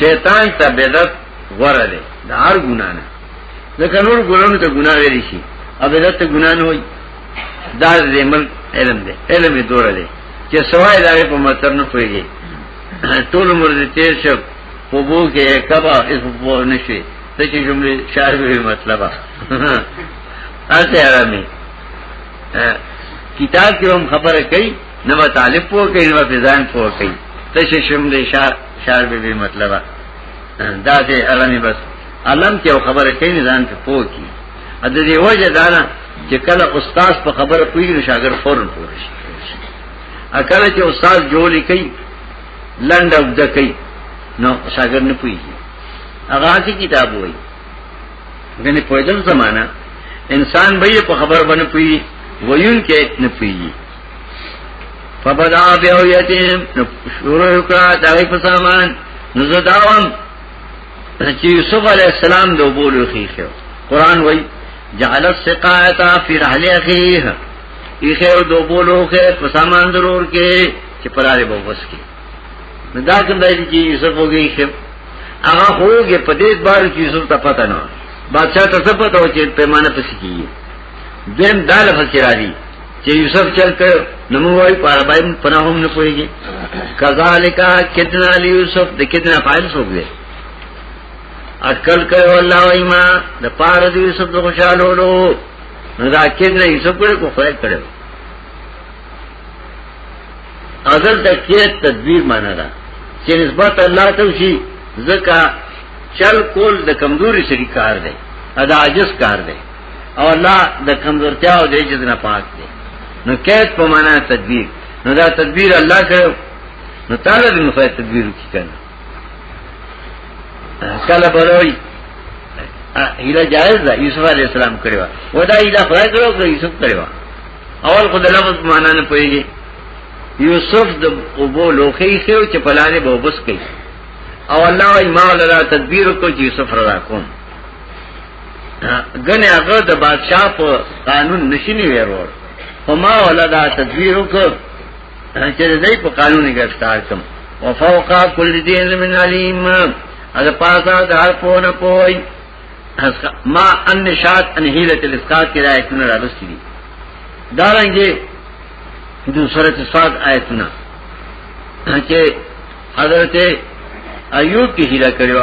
شیطان ته بدعت غره دی د هر ګنا نه ځکه نور ګناونه ته ګنا ویل شي او بدعت ته ګنا نه وي دا دې ملک علم دی علم یې دوره دی چې سوای دا په مطلب نه پويږي ټول عمر دې تیر شو په بو کې کبا اس په نشي ته چې جمله شعر به مطلب اته آرامي کتاب کې هم خبره کوي نه به طالب پوه کوي نه به ځان پوه کوي تشه شم دې شار شار به به مطلب دا دې الانی بس علم کې خبره کوي نه ځان ته پوه کی ا دې وجه دا نه چې کله استاد په خبره کوي نو شاګرد فورن پوه شي ا کله چې استاد جوړی کوي لند او د کوي نو شاګرد نه پوي هغه څه کتاب وایي غني په دې زمانہ انسان به په خبر باندې پوي ویون کې نه پوي فبدا بیو یتیم شروع وکړه دغه په سامان نو زداوم چې یوسف علی السلام د وبولو خېخو قران وای جعل السقایت فی رحل اخیه یې د وبولو خې په سامان ضرور کې چې پراره به وس کې دا کوم دی چې یوسف وګی خې هغه هوګه په دې بار کې یوسف ته پته نه بادشاہ ته څه پته و چې پیمانه پسې کیږي دیم دال فسرا دي چې یوسف چل کړ نو موږ وايي په عربی پناه هم نه پويږي کذالک کدنا علی یوسف د کدنا فاعل څوک دی اکل کړو الله وايي ما د پار د یوسف د خوشاله ولو نو دا کدنا یوسف کړو کو خیر کړو اصل تکیت تدبیر معنا ده چې نسبت الله ته شي ځکه چل کول د کمزوري سړي کار دی ادا عجز کار دی او الله د کمزورتیا او د عجز نه پاک دی نو کیس په معنا تدبیر نو دا تدبیر الله کړو نو تعالی دې نو تدبیر کی کنه کله بروي هیله جائز ده یوسف علی السلام کړو و دا هیله خدای کړو کړو یوسف کړو اول خو د لفظ معنا نه پويږي یوسف د ابو لوخي خو چې پلانې به وبس کوي او الله وايي ما ولا تدبیر کو چې یوسف را کوم ګنې هغه د بادشاہ په قانون نشینی ویرور خو ما ولا دا تدبیر وکړ چې دې په قانون گرفتار کم وفوق كل ذي علم عليم هذا پاسا د هر په نه پوي ما ان شات ان هیله الاسقاط کې راځونه راغستې دي دا رنګه د سورۃ صاد آیتونه چې حضرت ایوب کی هیله کړو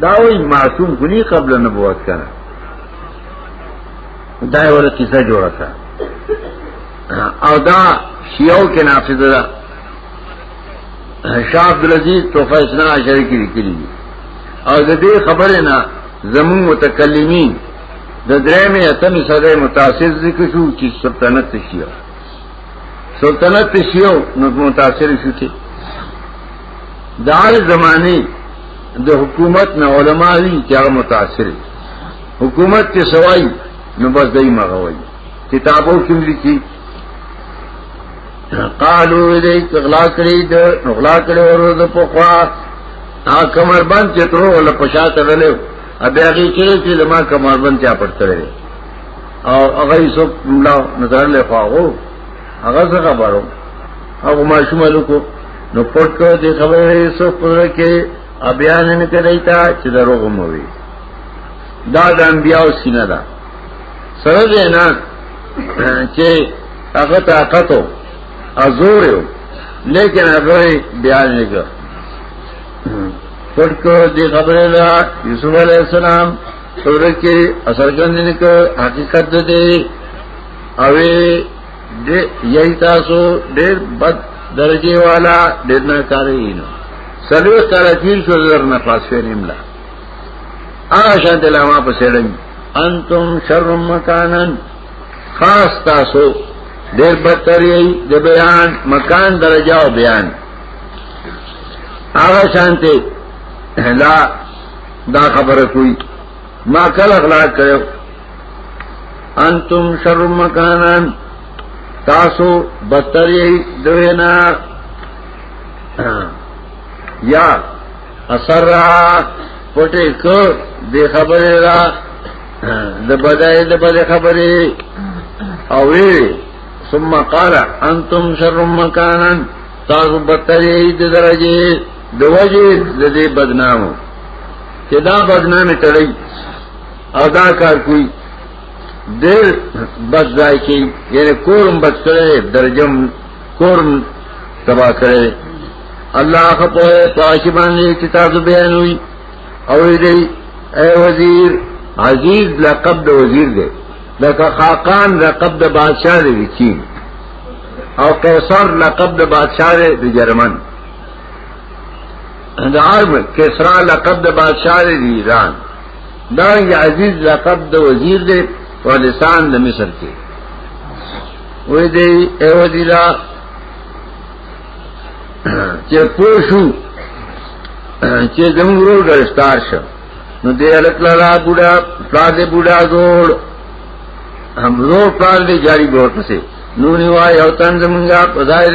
داوی معصوم غنی قبل نبوت کرا دا یو قصه جوړه کړه او دا شیعو کې نافذ ده شاه عبد العزيز توفه اسنا عشر کې لیکلي او د دې خبره نه زمون متکلمین د درېمه اتمه صدې متاثر ذکر شو چې سلطنت شیعو سلطنت شیعو نو متاثر شو چې د هر زمانه د حکومت نه علما وی چې هغه متاثر حکومت کې سوای نو بس دای مغوي کتابو کې لیکي قالو دې اغلا کړی د اغلا کړی ورو د پخوا ا کمر بند چې ترو ولا پښاته ولې ا بیا کې چې چې زما کمر بند چا پټ کړی او هغه یې څوک نظر له خواغو هغه څه خبرو هغه ماشوم له کو نو پټ کو دی خبره یوسف پر کې بیا نه کړی تا چې دروغ مو وي دا د انبیاو سینه ده سره دې نه چې هغه طاقت او ازور یو لیکن هغه بیان نه کړ پټ کو دی خبره ده یوسف علی السلام سورہ کې اثر ګندنه کو حقیقت ده اوی دې یی تاسو ډېر بد درجه والا ډېر نه کاری نو سلو کاله تیر شو زر نه خلاص شوم لا هغه شان د لامه په سړم انتم شر مکانن خاص تاسو ډېر بدتر یی د بیان مکان درجه او بیان هغه شانته لا دا خبره کوي ما کله غلا کړو انتم شر مکانان تاسو بدتر یې دوینا یا اثر را پټې کو دې خبره را د بدای د بد خبره او وی ثم قال انتم شر مکانن تاسو بدتر یې د درجه د وجه د دې بدنامو چې دا بدنامي تړي او دا کار کوي ډېر بد ځای کې یعنی کورم بد کړي درجم کورم تبا کړي الله خپل پاش باندې چې تاسو بیان وي او دې اے وزیر عزیز لقب د وزیر دی لکه خاقان لقب د بادشاہ دی چین او قیصر لقب د بادشاہ دی جرمن د عرب کسرا لقب د بادشاہ دی ایران دا یې عزیز لقب د وزیر دی پاکستان د مصر کې وې دی ای وزیرا چې پوښو چې زموږ ورو ګرفتار شو نو دې الک لالا بوډا پلاد بوډا جوړ هم زور پلاد دی جاری ګور پسې نو نیوای او تن زمونږه په ظاهر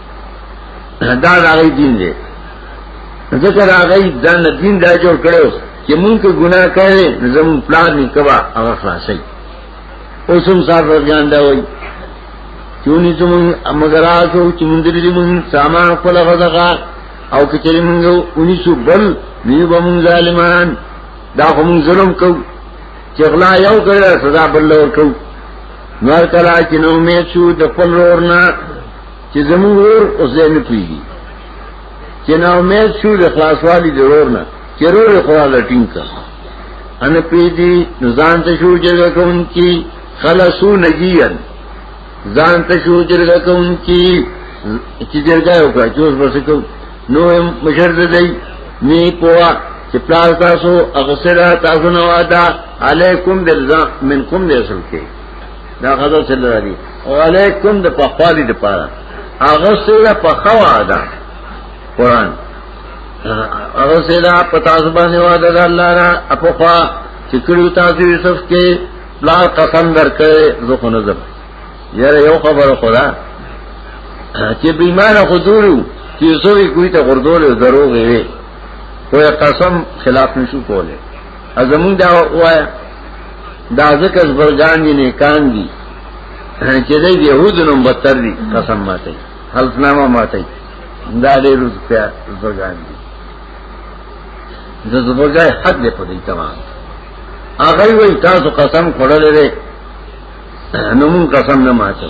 دا راغی دین دی ذکر راغی دا دین دا جوړ کړو چې مونږ کو ګناه کړې زمون پلان نه کوا هغه خلاصي اوس هم صاحب ورجان دا وایي چونی چې مونږ امګراتو چې مونږ دې مونږ سامان خپل غزغا او کچری مونږ اونې شو بل نیو به مونږ ظالمان دا هم ظلم کو چې غلا یو کړه سزا بل ور کو نور کلا چې نو مې شو د خپل ورنا چې زموږ ور اوس یې نه پیږي چې نو مې شو د خلاصوالي ضرور نه چې رور خورا لټین کا ان پیدي نزان ته شو جګه کون کی خلاصو نجیان ځان ته شو جګه کون کی چې جګه وکړه چې اوس بس کو نو مشر دې نه پوا چې پلاس تاسو اغسره تاسو نو ادا علیکم بالذات منکم دې سره دا غزا چل را دی علیکم د پخوالی د پاره هغه سره پخوا ده قران هغه سره په تاسو باندې وعده ده الله را اپخوا چې کړو تاسو یوسف کې لا قسم درکې زه خو نظر یاره یو خبره خدا چې بیمانه خودورو چې یوسف کوی ته غردول دروغ وي کوئی قسم خلاف نشو کوله ازمون دا وایا دا ذکر برگان دی نیکان دی چې د يهودو نوم بتر دي قسم ماته حلف نامه ماته دا ډېر روپیا زګان دي د زبرګای حد دې په دې تمام هغه وی تاسو قسم خوړلې نو مون قسم نه ماته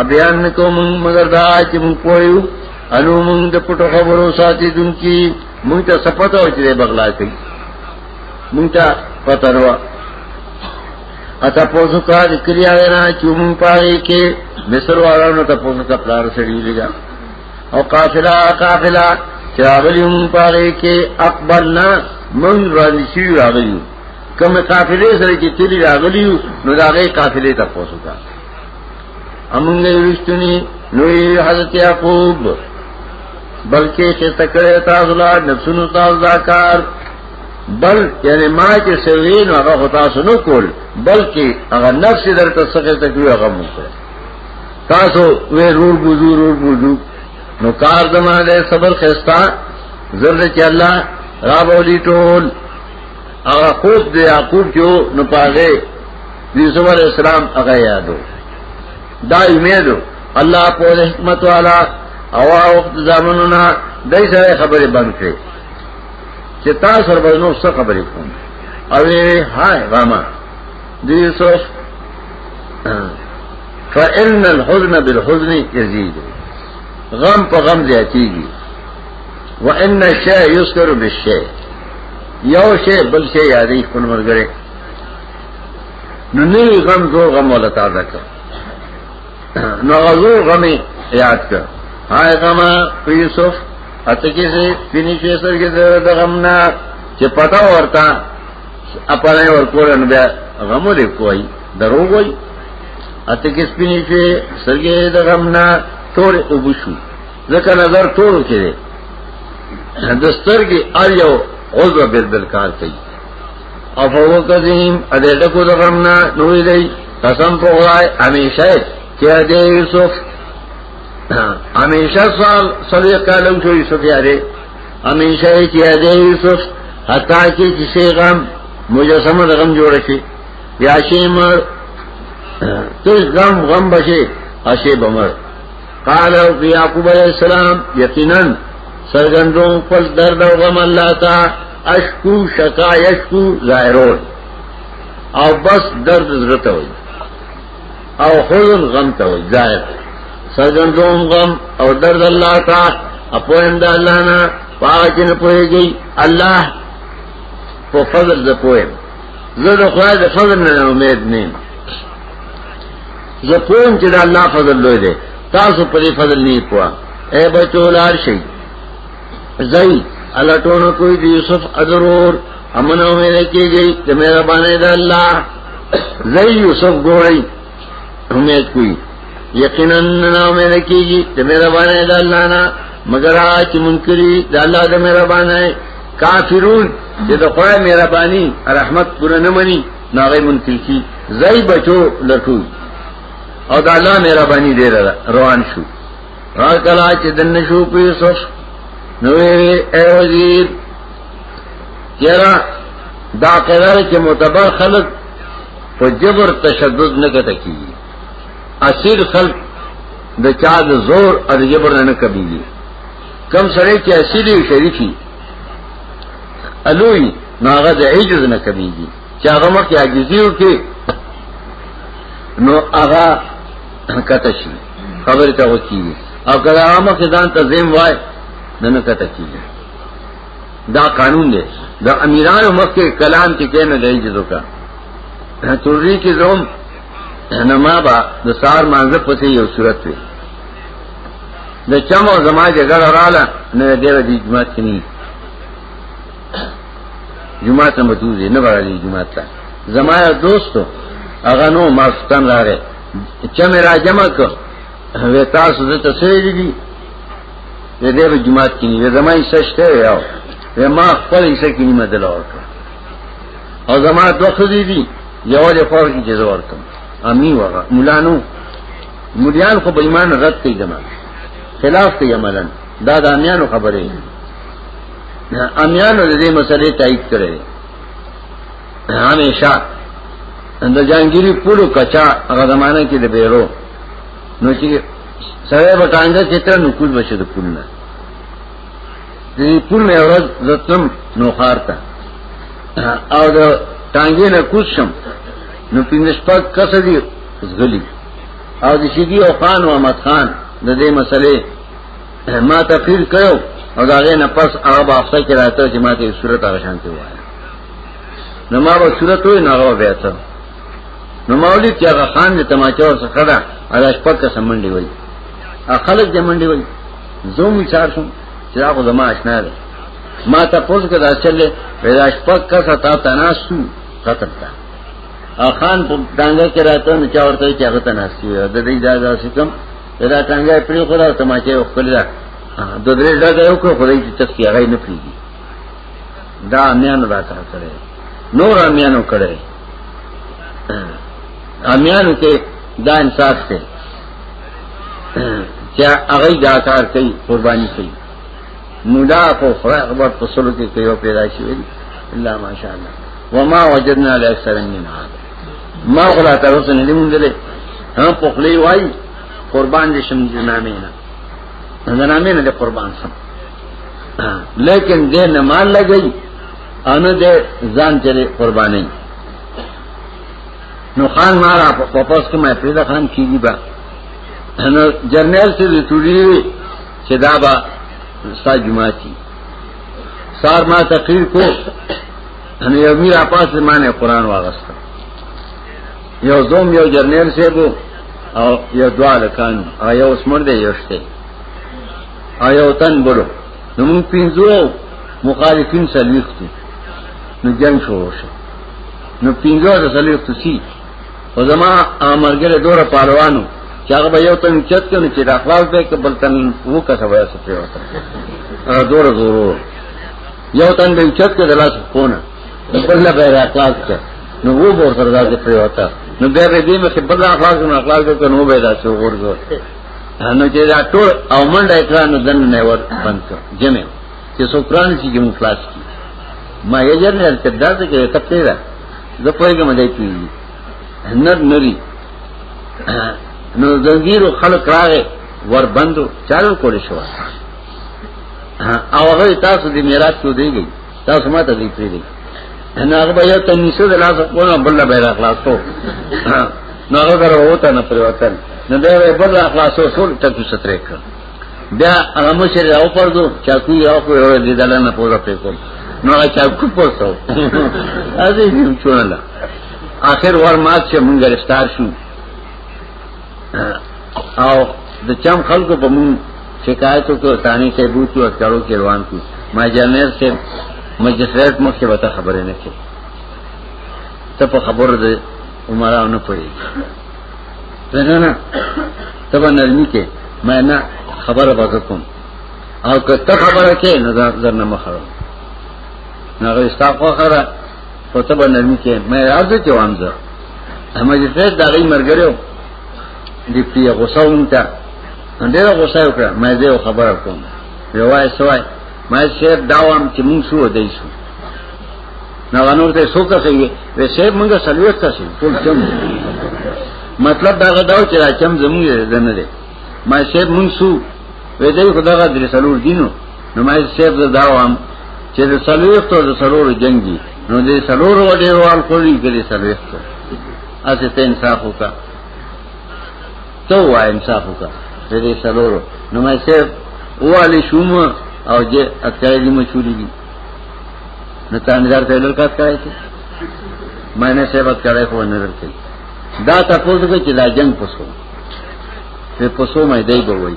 ابیان نکو مونږ مگر دا چې مونږ پویو انو مونږ د پټو خبرو ساتي دن کی مونږ ته سپتا او چې بغلا کوي مونږ ته پتا نو اته پوزو کا ذکر یا نه چې مونږ پاره کې مصر والو ته پوزو کا پلار سړي لګا او قافلا قافلا چې راغلی مونږ پاره کې اقبلنا مونږ راځي شي راغلی کوم قافلې سره چې تیری راغلی نو دا غي قافلې ته پوزو کا امنګ وشتنی نوې حضرت یعقوب بلکې چې تکړه تاسو لا نفسونو تاسو ذکر بل یعنی ما چې سوین هغه تاسو نو کول بلکې هغه نفس درته څخه تکلیف هغه مو تاسو وې رور بوزو رور بوزو نو کار دمانه صبر خستا زرد چې الله را بولی ټول هغه خوب دی یعقوب جو نو پاغه یوسف علی السلام هغه یادو دا امیدو الله په حکمت والا او وخت زمانونه دای سره خبرې بند کړې چې تاسو سره به نو څه خبرې کوم او هاي راما دی یوسف فإن الحزن بالحزن يزيد غم په غم زیاتیږي وإن الشيء يذكر بالشيء یو شی بل شی یادې خپل مرګره نو نوی غم زور غم ولا تازه کړ نو غزور غم یاد کړ هاي غم یوسف اته کې سي فینیش سر کې د غم نه چې پتا ورتا اپاره ور کولن بیا غمو دې کوی درو وای اته کې سپینې سرګې د غم نه تور وبشو ځکه نظر ټول کې دی د سترګې ار یو عضو بلبل کار کوي او فوق قدیم ا دې ډکو د غمنا نوې دی قسم په وای همیشه چې د یوسف همیشه سال سلوی کالو شو یوسف یاره همیشه چې د یوسف حتا کې چې شي غم مجسمه د غم جوړ شي یا شي مر ته غم غم بشي اشي بمر قال او یعقوب علیہ السلام یقینا سرګندو خپل درد او غم الله تا اشکو شکا یشکو ظاهرون او بس درد زړه وي او حزن غم ته وي ظاهر سرګندو غم او درد الله تا اپوند الله نه پاک نه پويږي الله په فضل د پوي زه د خدای د فضل نه امید نه زه پوهم چې دا الله فضل لوی دی تاسو په دې فضل نه پوه اے بچو لار شي زئی الله ټونو کوئی دی یوسف اضرور امن او مې کېږي چې مې ربانه ده الله زئی یوسف ګورای امید کوي یقینا نه مې کېږي چې مې ربانه ده الله نه مگر اچ منکری د الله د مهربانه کافرون چې د خدای مهرباني رحمت پوره نه مني ناغی منکل کی زی بچو لٹو او دا اللہ میرا بانی دے رہا روان شو رار کلا چی دن شو پی سخ نوے اے وزیر چیرا دا قرار چی متبر خلق پا جبر تشدد نکتا کی اسیر خلق دا چا دا زور اور جبر نکا بیلی کم سرے چی اسیری و شریفی الوی نو هغه د عجز نه کمیږي چې هغه مخکې عاجزي وکړي نو هغه کته شي خبره ته وکیږي او کله هغه مخکې ځان ته زم وای نه نه کته کیږي دا قانون دی د امیرانو مخکې کلام کې کینه دی جزو کا توري کې زوم نه ما با د سار مانزه پسې یو صورت وي د چمو زما جګړه رااله نه ډېر دې جماعت کې نه جمعه ته متوزي نه راځي جمعه ته زما دوستو هغه نو ماستان راغی چې مې را جمع کړ وې تاسو د تسری دي دې دې په جمعه کې نه زما یې سشته یو وې ما خپل یې سکه نیمه دل ورکړ او زما دوه خدي دي یو دې فور کې جزا ورکم امي ورا مولانو مليان خو بېمان رد کوي زما خلاف کوي عملاً دا دانیانو خبره امیانو د دې مسلې تایید کړي همیشه د جانګيري پولو کچا هغه زمانہ کې د بیرو نو چې سره بټانګه چې تر نکول بشه د پول نه دې پول نه ورځ زتم نو خارتا او د ټانګې نه کوشم نو پینځ پک کس دی زغلی او د شیدی او خان او احمد خان د دې مسلې ما تقریر کړو او دا غي نه پس هغه بافته کې راته چې ما ته صورت هغه شانته وایي نو ما به صورت وې نه هغه بیا ته نو مولوی چې هغه خان دې تماچو سره خړه ادا شپه کا سمندې وایي اخلق دې منډې وایي زوم چار شو چې هغه زما آشنا ده ما ته پوز کې دا چلې پیدا شپه کا ستا تناسو قتل تا خان په دانګه کې راته نو چا ورته چې هغه تناسو ده دې دا ځکه دا څنګه پری خو دا تماچه وکړل د درې ډګه یو کو خدای چې تختی هغه نه پیږي دا امیان دا کار کړي نور امیانو کړي امیانو کې دا انصاف ته چې هغه دا کار کوي قرباني کوي مولا کو خدای خبر په سلو کې کوي پیدا شي الله ماشاءالله وما وجدنا لاکثر من عاد ما خلا تر اوسه نه لیموندلې هم په خلی وای قربان دې شم دې نامې نه دا نامې نه دې قربان سم لیکن دې نه مال لګی ان دې ځان چره قربانې نو خان مارا په پاس کې مې پیدا خان کیږي با نو جرنیل سے لټوړي چې دا با ساجماتی سار ما تقریر کو ان یو میر اپاس معنی قران واغست یو زوم یو جرنیل سیبو او یو دواله کان او یو اسمر دی یوشته او یو تن بلو نو مون پینځو مخالفین سلیختو نو جنگ شروع شو نو پینځو د سلیختو سی او زما امرګره دوره پالوانو چې هغه به یو تن چت کنه چې د اخلاص به کبل تن وو کسبه سپیو تا دوره زورو یو تن به چت کې دلاس خونه پر لا غیر اخلاص ته نو وو ور سره داسې پریوتا نو بیا به دې مخه بل اخلاص نو اخلاص ته نو به داسې ورځو نو چې دا ټول او منډه اکران دن نه ور بند کړ جمع چې سوکران چې جمع خلاص کی ما یې جن نه چې درد کې تپته ده زه پوهیږم دای کی نر نری نو زنجیر خلق راغې ور بندو چالو کول شو او هغه تاسو دې میراث کو دیږي تاسو ماته دې پری دی نه هغه به یو تنیسه د لاس په نو بل به را خلاصو نو هغه غره وته نه پریوتل نو دا به بل را خلاصو ټول ټکو سترې کړ بیا هغه مشر راو پردو چا کوی راو کوی ور دې دلته نه پوره پې کوم نو هغه چا کو پوسو ازې یو چونه اخر ور مات چې مونږ رښتار شو او د چم خلکو په مون شکایتو کې ثاني ته بوتو اټکارو کې روان کو ما جنرال سے مجسرت مخ کې وته خبره نه کې ته په خبره ده عمراو نه پوي نه نه ته باندې نرمي کې ما نه خبره وکم او که ته خبره کې نه ځر نه مخړو نه غوښتا خو خره پته به نرمي کې مې راځي چې وامزه اما چې څه دا غي مرګره دې پی غوسه ونته ډېر غوسه وکړه مې دې خبره کوم روای سوای مې شیخ داوام چې مونږ شو دای شو نو انور ته څوک څه وي وې شیخ مونږه سلوي څه شي ټول چم مطلب دا غداو چې راچم زمونږ نه دي ما شیخ مونږ شو وې دې خدای غا درې سلور دینو نو ما سیب ته دا وام چې د سلويخت او د سلور جنگ دي نو د سلور وړي وال کولی کړي سلويخت اسه ته انصاف وکا تو وا انصاف وکا د دې سلور نو ما سیب والی شوم او جه اتکای دي مشوري دي نو تاندار ته لړکات کړای شي ما نه سیب اتکای خو نه درکې دا تاسو ته چې دا جنگ پسو په پسو مې دی بوي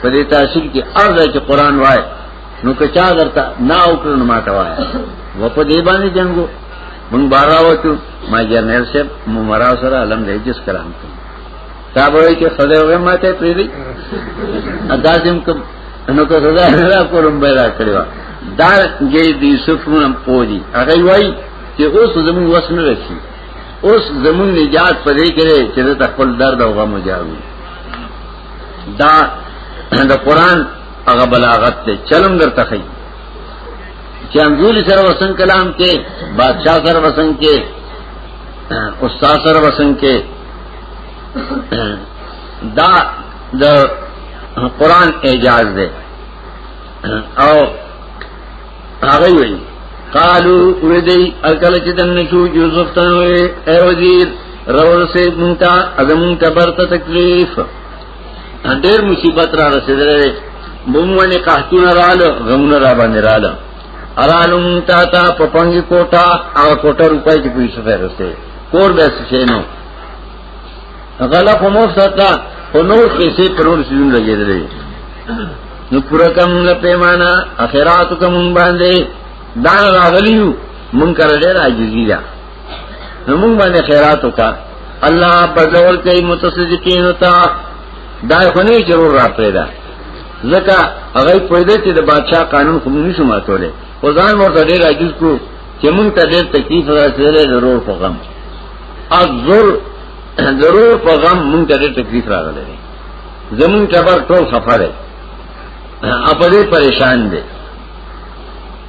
په دې تحصیل کې ارزه چې قران وای نو که چا درته نه وکړو نو ماته وای و په دې باندې جنگو مونږ باراوتو ما جنرال صاحب ممرا سره علم دې جس کرام ته تا به کې خدای وې ماته پریری ادا دې کوم نو که خدای را کوم به را کړو دا ګې دې سفرم پوری هغه وای چې اوس زمون وسنه رسی اوس زمون نجات پدې کړي چې د خپل درد او غم جاوي دا د قران هغه بلاغت ته چلم درته خي چې انګول سره وسن کلام کې بادشاہ سره وسن کې استاد سره وسن کې دا د قران اعجاز ده او هغه وی قالو وی دی اکل چې دن شو یوسف ته وی اے وزیر رور سے مونتا ادم کبر ته تکلیف ډېر مصیبت را رسیدلې بومونه قحطونه رالو غمونه را باندې رالو ارالو مونتا تا پپنګي کوټا او کوټه روپۍ کې پیسې ورسته کور به شې نو غلا خو مو ستا او نور پیسې پرور سيون لګېدلې نو پورا کوم له پیمانه اخرات کوم باندې دا راغلیو مونږ کړه ډېر عاجزی ده نو مونږ باندې خیرات وکا الله بدل کوي متصدقین وتا دا خو نه ضرور را پیدا ځکه هغه پیدا چې د بادشاہ قانون خو نه شو ماتوله او ځان ورته ډېر عاجز کو چې مونږ ته ډېر تکلیف راځي ضرور فقم اذر ضرور په غم مونږ ته ډېر تکلیف راغلی دی زمون ټبر ټول خفه دی اپ دې پریشان دی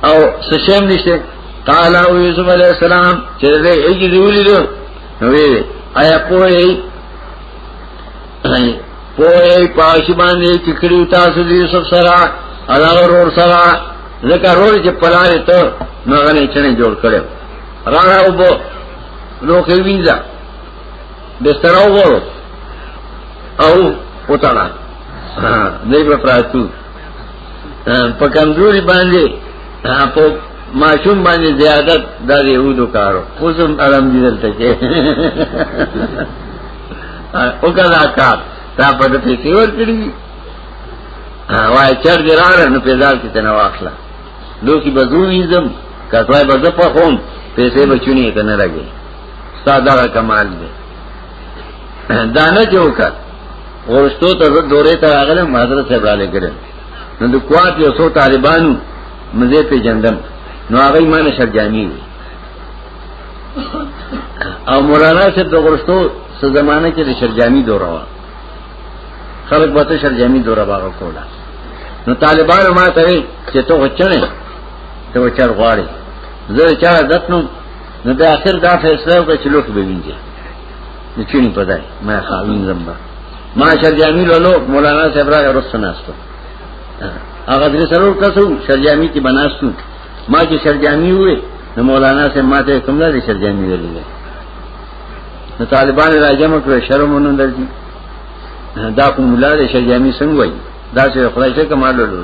او سشم نشته قال او یوسف علی السلام چې دې ایږي دیولې دو نو وی آیا پوهې پوهې پاش باندې چې کړیو تاسو دې یوسف سره الله ورور سره ځکه ورور چې پلارې ته نو غنې چنه جوړ کړو راغه وبو نو کوي ځا بستر او غورو او وتاړه دې په پراتو په کمزوري باندې په معشوم باندې زیادت د يهودو کارو خوزم ارم دي دلته کې او کدا کار تا په دې کې ور کړی وای چر دې راړ نو په ځال کې تنه واخلا لوکي بزو وینځم کټوای بزو په خوم پیسې بچونی کنه راګي ستا دغه کمال دی دانه جو کړ ورستو ته دورې ته راغله حضرت صاحب را لګره نو د کوات یو څو طالبانو مزه په جندم نو هغه مان شرجانی وي او مولانا صاحب د ورستو څه زمانه کې د شرجانی دوره و خلک به ته شرجانی دوره باغ کولا نو طالبانو ما ته چې ته وچنه ته وچر غواړي زه چا دتنو نو د اخر دا فیصله وکړه چې لوټ به وینځي نو چینی په ځای ما خاوین زمبا ما شر جامی لولو مولانا صاحب راغی رسو ناستو هغه درې سره کسو شر جامی کې بناستو ما چې شر جامی وې نو مولانا صاحب ما ته کوم نه شر جامی ویلې نو طالبان راځم کړو شرم ونن درځي دا کوم لاله شر جامی څنګه وای دا چې خدای څخه کمال لولو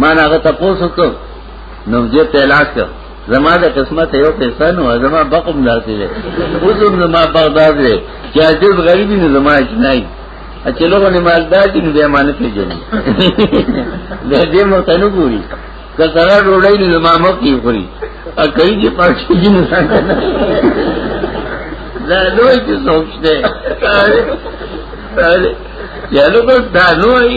ما نه غته پوسو کو نو دې تلاش کړ زما د قسمت یو پیسې نو زما بقم داسې ده اوس هم زما بغداد ده چې عجز غریبی نه زما اجنای چې لوګو نه مالدار دي نو به معنی پیژني د دې متنو ګوري کثره ډوړې نه زما مو کی خوري ا کوي چې پاتې دي نه څنګه دا لوی څه سوچ ده یالو کو دا نوې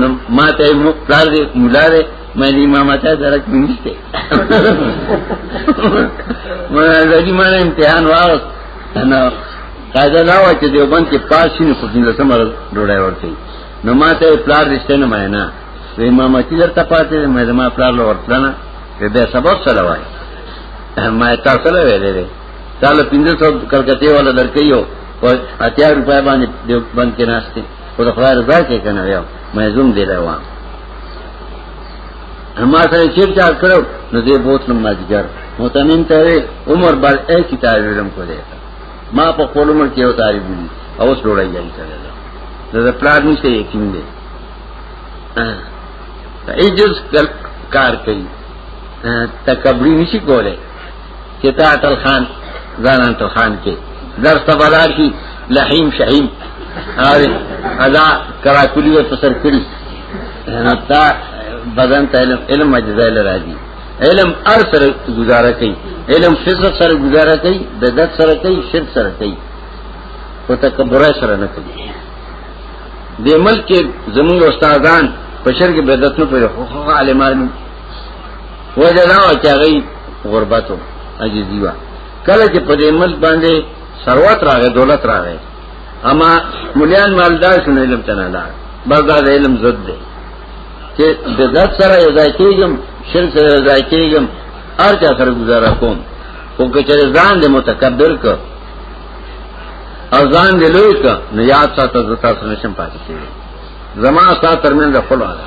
نو ما ته مو پلار دې مولا دې مې دې ما ماته درک نشته ما دې ما امتحان واغ نو قاعده لا و چې دیوبند کې پاس شي نو خدای له سمر ډوړای ورته نو ما ته پلار دې ستنه مې نه وې ما ما چې درته پاتې مې ما پلار له ورته نه به سبق سره وای ما تاسو له ویلې تعالی 1500 کلکته والا درکې یو په اتیا روپیا باندې دیوبند کې ناشته خو د خدای رضا کې کنه یو مېزوم دی روان اما سره چې چا کړو نو دې بوت نو ماجګر متمن ته عمر بل اې کتاب علم کو دی ما په خپل عمر کې یو تعریف دي او اوس ډوړای یې سره دا د پلان نشته یقین دی ایجز کار کوي تکبری نشي کولای چې تا تل خان ځانان تل خان کې درس ته بلار شي لحیم شهیم هاوی ادا کرا کلی و پسر کړی نو تا بدن ته علم علم مجزا لراځي علم ار سره گزاره کوي علم فزر سره گزاره کوي بدعت سره کوي شرک سره کوي او تکبر سره نه کوي د ملک زموږ استادان په شرک بدعت نه پوهه خو عالمان وجه دا چې هغه غربت او عجزي وا کله چې په دې ملک باندې ثروت راغی دولت راغی اما مليان مالدار شونه علم تناله بس دا د علم ضد دی چې د ذات سره یو ځای کېږم شرک سره یو ځای کېږم هر چا سره گزاره کوم خو که چېرې ځان دې متکبر ک او ځان دې لوی ک نو یاد ساته زتا سره نشم پاتې کېږم زما سره ترمن د خپل والا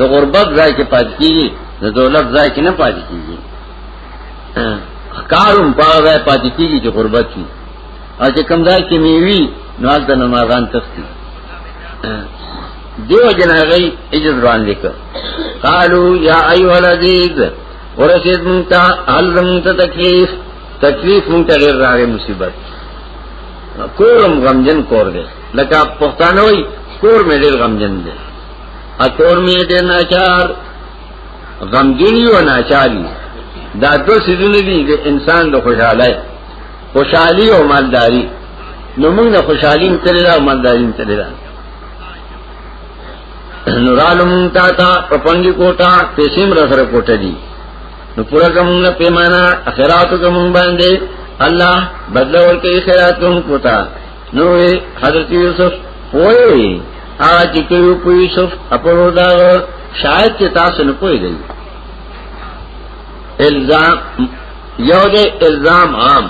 د غربت ځای کې پاتې کیږي د دولت ځای کې نه پاتې کیږي کاروم په ځای پاتې کیږي چې غربت شي او چې کم ځای کې میوي نو هلته نمازان تختی دیو جناغی اجز روان لیکر قالو یا ایوہ العزیز ورسید منتا حل منتا تکلیف تکلیف منتا غیر راغی مصیبت کورم غمجن کور دے لکه پښتانه وای کور مې ډېر غمجن دی اکور می دې ناچار غمګینی او ناچاری دا دو سيزونه دي د انسان د خوشحالي خوشحالي او مالداري نو موږ نه خوشحالي ترې دا مالداري ترې دا نو رالو مونږ تا تا په پنځه کوټه پیسې مر سره کوټه دي نو پورا کومه پیمانه اخراتو کوم باندې الله بدل ورکړي خیراتونو کوتا نو حضرت یوسف وای ا چې کړو په یوسف خپلو دا شاید چې تاسو نه پوي دی الزام یو دې الزام عام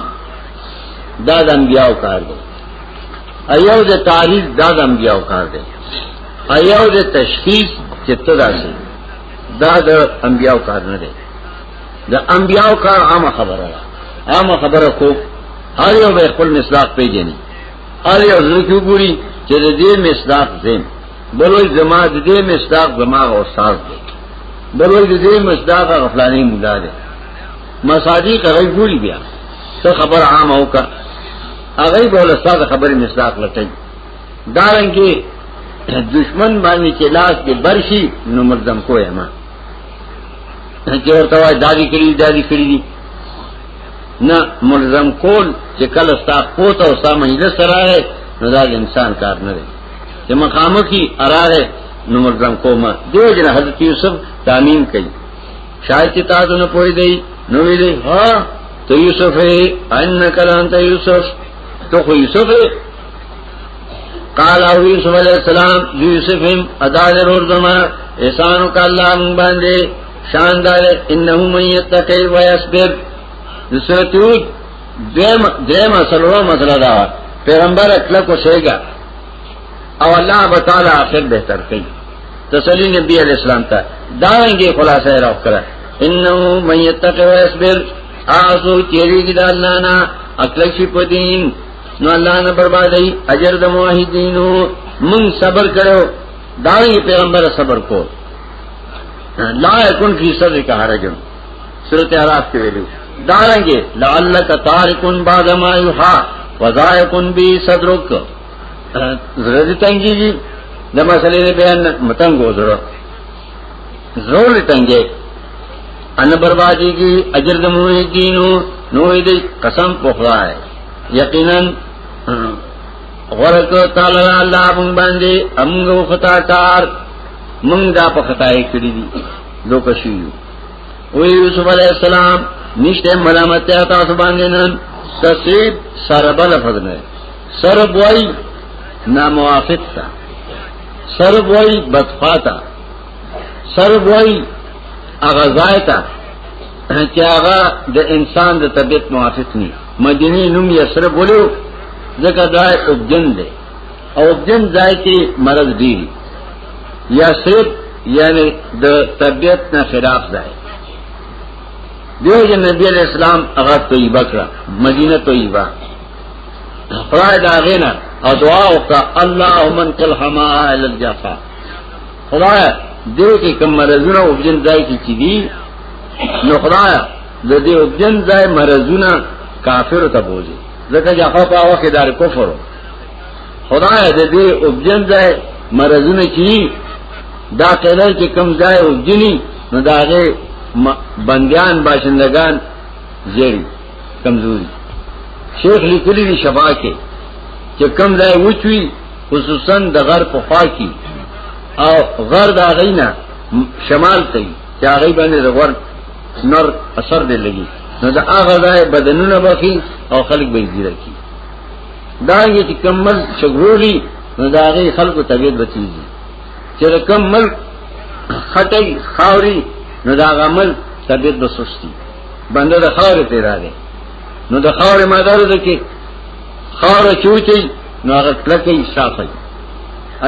دا د انبیاو کار دی ایو دې تاریخ دا د انبیاو کار دی ایو دې تشخیص چې تداسي دا د انبیاو کار نه دی د انبیاو کار عامه خبره ده عامه خبره کو هر یو به خپل مصداق پیژني هر یو ځل کې وګوري چې د دې مصداق زم بلوي زما د دې مصداق زما او استاد دی بلوي د دې مصداق غفلاني مولا دی مساجي کوي ګوري بیا څه خبر عامه وکړه هغه به له استاد خبرې مصداق لټي دارنګي دشمن باندې چې لاس دې برشي نو مردم کوه ما چې ورته وای دادی کړی دادی کړی دي نه ملزم کول چې کله ستا پوت او ستا مجلس سره راغی نو دا انسان کار نه دی چې مقامو کې اراغه نو ملزم کومه دیو جن حضرت یوسف تعمیم کړي شاید چې تاسو نه پوي دی نو وی دی ها ته یوسف انک لانت یوسف تو خو یوسف قال او یوسف علیہ السلام یوسف هم ادا ضرور دما احسان کا الله من باندې شاندار انه من یتقی و یصبر نسرتود دیم دیم سلوه مسله دا پیغمبر اکلا کو شیګا او الله تعالی اخر بهتر کوي تسلی نبی علیہ السلام ته دا رنګي خلاصه راو کړه انه من یتقی و یصبر آسو چیری کی دالانا اکلشی پدین نو الله نه بربادي اجر د موحدینو من صبر کړو دا پیغمبر صبر کو لا یکن فی صدر کا حرج سورۃ اعراف کې ویلو دا رنګه لعلک تارکن بعد ما یحا وذایکن بی صدرک زړه دې تنګي دي د مسلې بیان متنګ وځره زور تنگے ان بربادی کی اجر دموری کی نو نوی دی قسم پخوا ہے یقینا غرق تعالی اللہ من باندے امگو خطا کار من دا پا خطای کری دی لو کشیو وی یوسف علیہ السلام نشتے ملامت تیتا سباندے نن تصریب سربل فضل ہے سرب وائی ناموافق تا سر وای بدخواتا سر وای اغزایتا چې هغه د انسان د طبيعت موافق نه مدینه نوم یې سره بولیو ځکه دا اوبجن دی او اوبجن ځای کې مرض دی یا سید یعنی د طبيعت نه خلاف ځای دیو جن نبی علیہ السلام هغه طیبه کړه مدینه طیبه خدای دا غینا او دعا وکړه اللهم انقل حما الى الجفا خدای دې کې کوم مرزونه او جن ځای کې چي دي نو خدای د دې او جن ځای مرزونه کافر ته بوزي ځکه جفا په هغه کې دار کفر خدای دې دې او جن ځای مرزونه چي دا کله چې کوم ځای او جني نو داغه بندیان باشندگان زیری کمزوري شیخ لیکلی دی شفا کې چې کم ځای وچوي خصوصا د غر په خوا کې او غر دا غینا شمال ته چې هغه باندې د غر نور اثر دی لګي نو دا هغه ځای بدنونه بخي او خلک به زیره کی دا یې چې کمل شګوري نو دا هغه خلکو طبيعت بچيږي چې کمل خټي خاوري نو دا غمل طبيعت بسوستي بنده د خاورې پیدا دی نو د خاورې مدار ده کې خاور چوچي نو هغه کلکې صافي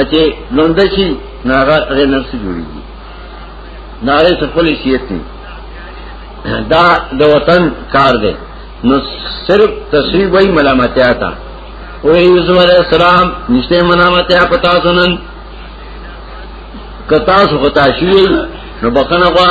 اچې لوند شي نو هغه رنرس جوړيږي ناره سفل شيت نه دا د وطن کار دی نو صرف تصویر وای ملامتیا تا وې یوسف علی السلام نشته ملامتیا پتا سنن کتا سو خطا شي نو بخنه غوا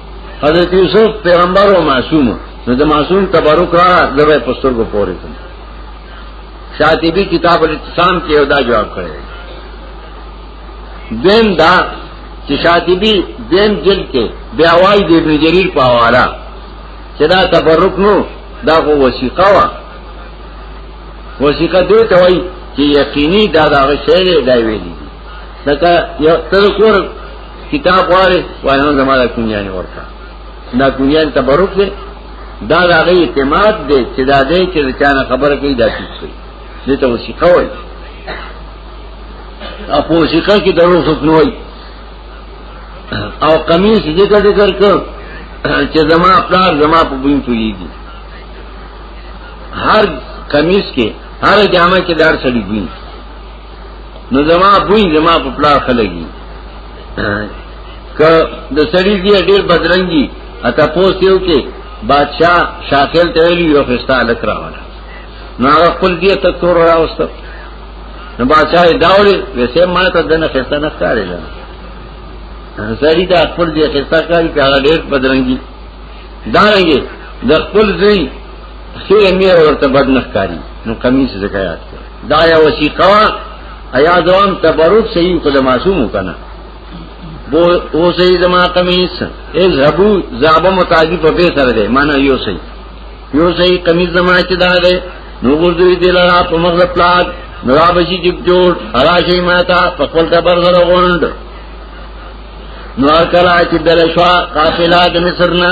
حضرت یوسف پیغمبر او معصوم نو د معصوم تبرک را دغه پستر کو پورې کوم شاطبی کتاب الاتصام کې یو دا جواب کړی دین دا چې شاطبی دین جلد کې بیا وای د ابن جریر په حواله چې دا تبرک نو دا خو وثیقه وا وثیقه دې ته وای چې یقیني دا دا شی دی دا ویلي لکه یو تر کور کتاب واره وانه زماده کنيان ورکا دا کنيان تبرک دې دا هغه اعتماد دې چې دا دې چې چانه خبره کوي دا څه کوي دې ته وسیقه وایي اپو وسیقه کې درو څوک نه وایي او قمیص ذکر ذکر کړ چې زما پلار زما په بین کوي دي هر قمیص کې هر جامه کې دار سړي بین نو زما بوئی زما په پلا خلګي که د سړی دی ډیر بدرنګي اته پوسیو کې بادشاہ شاکل ته ویلی یو خستا لک راواله نو هغه خپل دی ته تور راوست نو بادشاہ داولې وسه ما ته دنه خستا نه کاری لنه سړی دا خپل دی خستا کاری چې هغه ډیر بدرنګي دا رنګي د خپل ځای خیر مې ورته بد نه کاری نو کمیس زکات کړ دا یا وسیقه وا ایا دوام تبرک صحیح خود معصوم کنا بو او صحیح زما قمیص اذهبو زابه متاجی په به سره ده معنا یو صحیح یو صحیح قمیص زما چې دا ده نو ګرځوي دی لرا په مغرب پلاک نو بشي چې جوړ اراشي ماتا په خپل تبر سره غوند نو کلا چې دلشوا قافله د مصر نه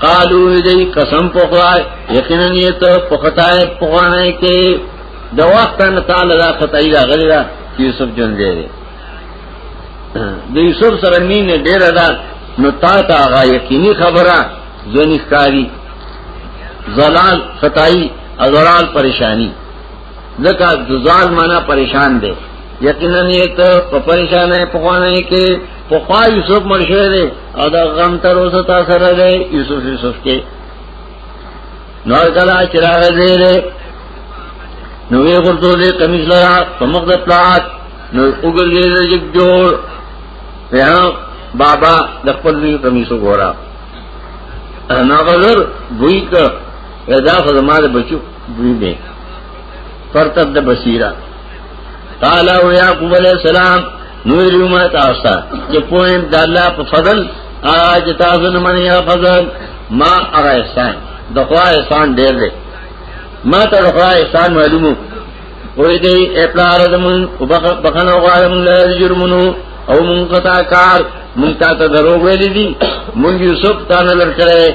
قالو دی قسم په خوا یقینا نیت په خدای په خوانه کې د وخت نه تعالی دا خدای دا غلی دا یوسف جون دی د یوسف سره مين ډیر دا نو تا ته هغه یقیني خبره ځنی ښکاری زلال خدای او زلال پریشانی ځکه جزال معنا پریشان دی یقینا یې ته په پریشانه په خوانه کې په خوا یوسف مرشه دی او دا غم تر اوسه تا سره دی یوسف یوسف کې نو کلا چراغ دی له نو یې ورته دې کمیز لرا په مخ د پلاټ نو وګورګې دې جوړ په بابا د خپل دې کمیز وګورا انا غزر بوئی کا ادا خدمات بچو دوی به پرتب د بصیرا قال او یعقوب علیہ السلام نور یوم تاسو چې پوین د الله په فضل اج تاسو نه منی فضل ما هغه احسان د خوا احسان ډیر دی ما ته د خوا احسان معلومو وې دې اپلار دمن وبخنه غوالم له جرمونو او مونږ کتا کار مونږ ته دروغ ویلې دي مونږ یوسف ته نه لړکړې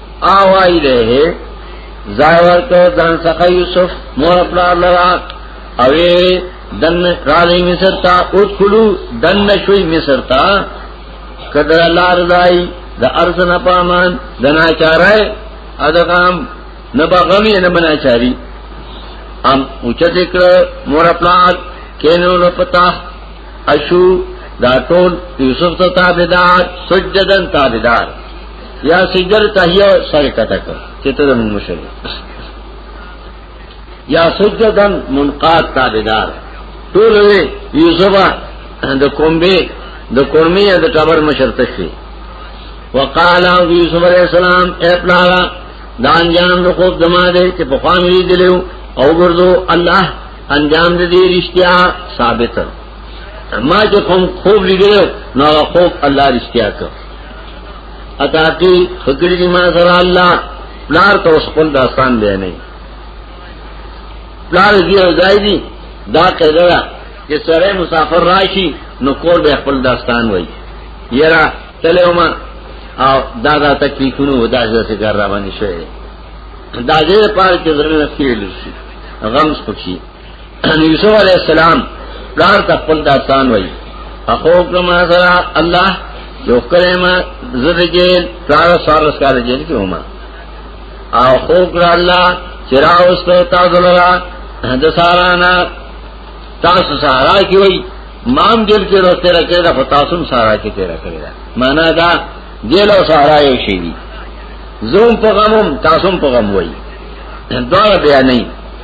آوائی رہے زائور کو دان سقا یوسف مور اپنا لرا اوے دن رالی مصر تا ادخلو دن نشوی مصر تا کدر اللہ رضائی دا ارض نپامان دنا چارائے ادغام نبا غمی نبنا چاری ام اوچا ذکر مور اپنا کینو لپتا اشو دا ټول یوسف ته تابعدار سجدن تابعدار یا سجدر تحیه سره کته کړ چې ته موږ مشر یا سجدن منقاد تابعدار ټول دې یوسفا د کومبه د کورمی د ټبر مشر تشي وقال یوسف علیہ السلام اے پلالا دان جام د خوب دما دې چې په خوان وی دلو او ګردو الله انجام دې رښتیا ثابت ما چې کوم خوب لیدل نو خوب الله رښتیا کړ اتا کی فکر دی ما سره الله پلار ته خپل داستان دی نه پلار دی ځای دی دا کړه چې سره مسافر راشي نو کور به خپل داستان وای یرا تلو ما او دا دا تکلیفونو ودا ځکه کار را باندې شوی دا دې پاره چې زموږ خپل شي غم سپکی یوسف علیہ السلام پلار تا خپل داستان وای اخو کما سرا الله یو کلمه زړه جیل پلار سوال وسکار جیل کې هما او خو کړه الله چرا اوس ته تاسو لرا د سارانا تاسو سارا کی وای مام جیل کې روسته راکړه دا تاسو سارا کې تیرا کړی دا معنا دا جیل او سارا یو شی دي زوم په غمم تاسو په غم وای دا بیا نه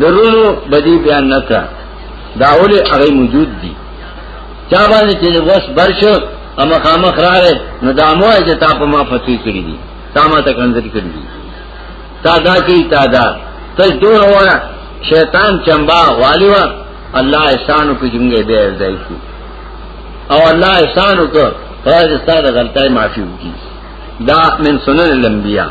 درونو بدی بیان نکړه دا اوله هغه موجود دي چا باندې چې وس برشو اما خامخ راغې نو دا مو چې تا په ما فتوی کړی دي تا ما ته کنځري کړی دي تا دا کی تا دا ته دور وره شیطان چمبا والی وا الله احسان کو جنګه به ځای شو او الله احسان کو فرض ستاره غلطای معافي وکي دا من سنن الانبیاء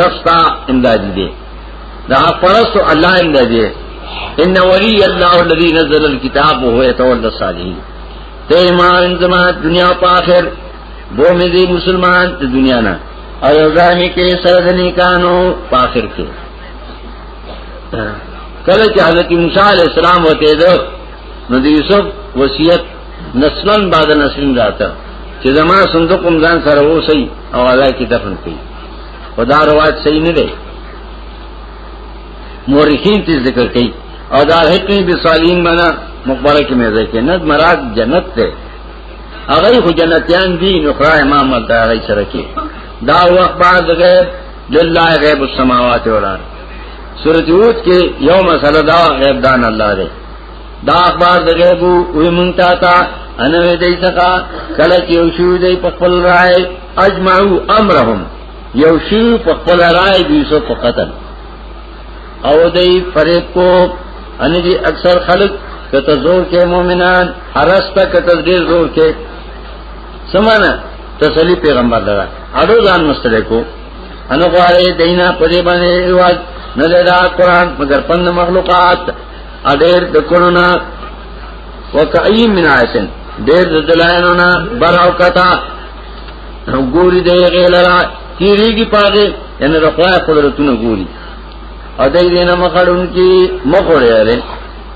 رستا امدادی دے دا حق پرست اللہ امدادی دے ان ولی اللہ الذی نزل الكتاب وهو يتولى الصالحین تے ایمان زما دنیا پا آخر بو میں دے مسلمان تے دنیا نا اور ازامی کے سردنی کانو پا آخر کے کله چې حضرت موسی علیہ السلام وته ده نو د یوسف وصیت نسلن بعد نسلن راته چې زما صندوق هم ځان سره وسی او الله کې دفن کړي خدا روایت صحیح نه دی مورخین ته ذکر کړي او دا حقیقت به صالحین بنا مقبره کې مې ځکه نه مراد جنت ده هغه خو جنتیان دي نو خدای ما ملته هغه سره کې دا وخت بعد غیب لله غیب السماوات والارض سورۃ یوت کې یو مسله دا غیب دان الله دی دا اخبار د غیبو وی مونږ تا تا انوې دې څخه کله چې یو شو دې په خپل رائے اجمعو امرهم یو شو په خپل رائے دې سو په قتل او دې فرق کو ان دې اکثر خلک کته زور کې مؤمنان حرستا کته دې زور کې سمانه تسلی پیغمبر دره اډو ځان مستره کو انو غواړي دینا پدې باندې واځ نه دا قران مگر پند مخلوقات اډیر د کولونا وکای من آیتن ډیر د دلایلو نه براو کتا ګوري دی غیلرا تیریږي پاګه ان د خدای قدرتونه ګوري او دای دې نه مخړون کی مخړې لري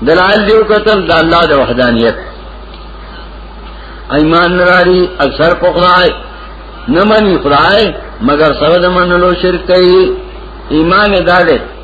دلایل دیو قتل د الله د وحدانیت ایمان نراری اکثر پخړای نمانی خدای مگر سره د منلو شرک کوي ایمان داله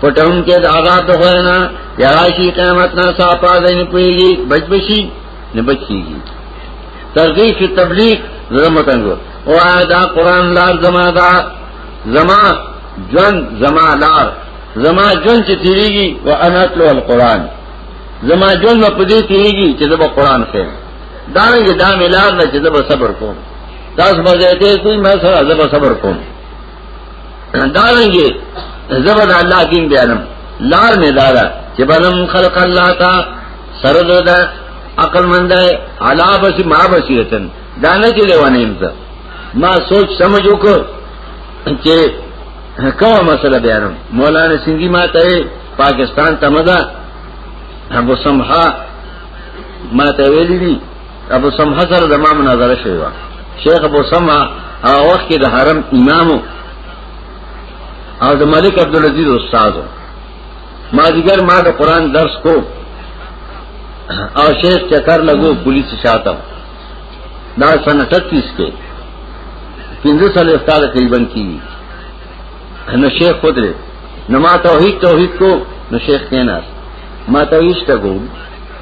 پټون کې د عذاب د خوینا یاشي قیامت نه صافا دین کوي بچ بشي نه بچيږي ترغیب فی تبلیغ زمتنګو او دا قران لار زما دا زما جون زما لار زما جون چې تیریږي و انا تلو القران زما جون په دې تیریږي چې د قران خیر دا نه دا ملار نه چې د صبر کوم تاسو به دې ته کوئی مسله د صبر کوم دارنګي زبر الله دین بیانم لار می دارا چې بلم خلق الله تا سره ده عقل مند ہے علا بسی ما بصیرتن دانه چې لیوانه ایم ته ما سوچ سمجھ وکړ چې کومه مسله بیانم مولانا سنگی ما ته پاکستان ته مزه ابو سمحا ما ته ویلی دي ابو سمحه سره د ما مناظره شوې وه شیخ ابو سمحه هغه وخت کې د حرم امام او د ملک عبدالعزیز استاد ما دیګر ما د قران درس کو او شیخ چکر لګو پولیس شاته دا سن 38 کې پنځه سال استاد تقریبا کی نو شیخ خود لري نو ما توحید توحید کو نو شیخ کیناس ما توحید ته کو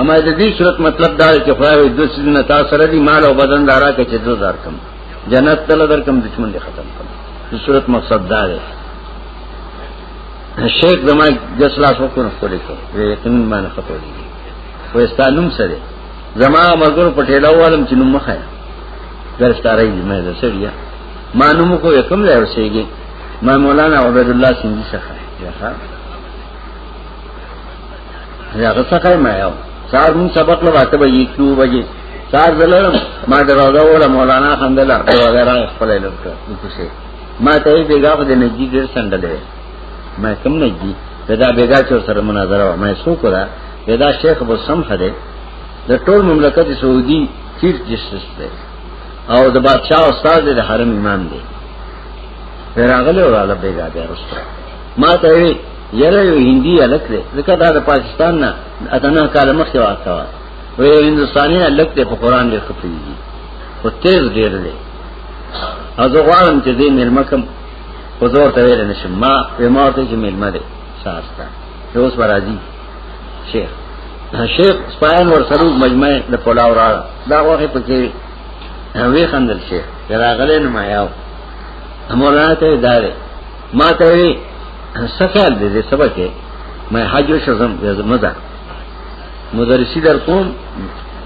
اما د دې صورت مطلب دا دی چې خدای د سینې تا سره دی مال او بدن دارا کې چې دوزار کم جنت تل در کم دشمن دې ختم کم د صورت مقصد دا دی شیخ زما جس لاس وکړو خپل کې یقینا باندې خطو دی خو استانوم سره زما مګر پټېلا والم چې نوم مخه درستارې دې مې درسړیا ما نوم کو یکم ځای ورسېږي ما مولانا عبد الله سیندی څخه هغه څخه ما یو سار مون سبق له واته به یې کیو بجې سار دلرم ما دروازه وړه مولانا خندل دروازه را خپل لوکه کوسه ما ته یې بیګا په دې نجی ډیر سندلې ما کوم نجی دا بیګا چور سره مناظره ما سو کړه دا شیخ ابو سم خده د ټول مملکت سعودي چیف جسټس دی او د بادشاہ استاد دی د حرم امام دی راغله وراله بیګا دی رسته ما ته یره یو هندي الک دی ځکه دا د پاکستان نه اتنه کال مخکې واکوا و یو هندستاني الک دی په قران کې خپلېږي او تیز ډیر دی او زه غواړم چې دې ملما کوم او زه ورته ویل نشم ما په ما ته چې ملما دی شاستا اوس برازي شیخ شیخ سپاین ور سره مجمع د پلاو را دا وخت پکې وی خندل شیخ راغله نه ما یاو مولانا ته داري ما ته وی سکهل دې دې سبا کې مې حج شزم مزه مدرسي در کوم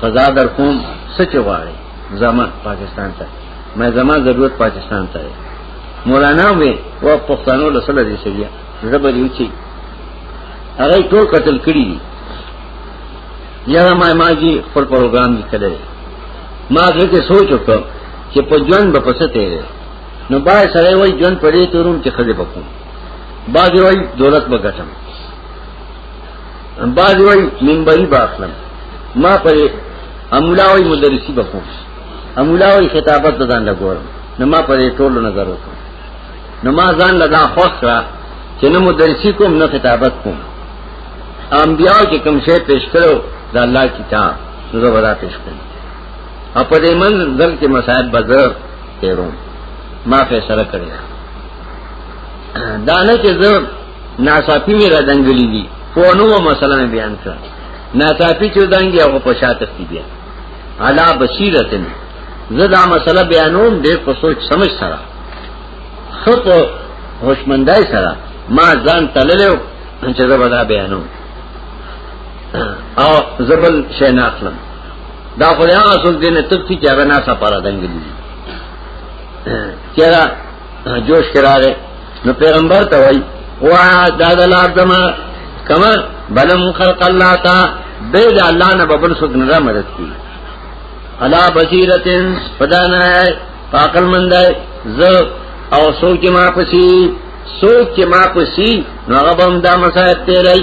قضا در کوم سچ غواړي زما پاکستان ته مې زما ضرورت پاکستان ته مولانا وی و پښتنو له سره دې سړیا زبر یو چی هغه ټول قتل کړی دي یا ما ما جی خپل پروګرام لیکل ما دې کې سوچ وکړ چې په ژوند به پسته نو با سره وای جون پرې تورم چې خزه بکو باز وای دولت بغټم باز وای منبري باخلم ما پرې امولا وای مدرسي بکو امولا وای خطابت دان لګورم نو ما پرې ټول نظر وکړ نو ما ځان لدا خوښ را چې نو مدرسي کوم نو خطابت کوم انبیاء چې کوم شی پیش کړو د الله کتاب نو زه ودا پیش کړم اپدې من ځل کې مصائب بدر تیرو ما فیصله کړی دا نه چې زه ناصافی مې را دنګلې دي په نو مسله بیان کړ ناصافی چې دنګي هغه په شاته کې بیا علا بصیرتن زه دا مسله بیانوم ډېر په سوچ سمجھ سره خپ هوشمندای سره ما ځان تللو چې زه به دا بیانوم او زبل شیناخلم دا خو هغه څوک دی نه تختی چې هغه ناسا پاره دنګلی چیرې جوش کراغه نو پیغمبر ته وای وا دا د لار دما کما بلم خلق الله تا به د الله نه ببل څوک نه مدد کی الا بصیرتن پدانا ہے پاکل مند ہے ز او سوچ ما پسی سوچ ما پسی نو غبم دا مسائل تیرای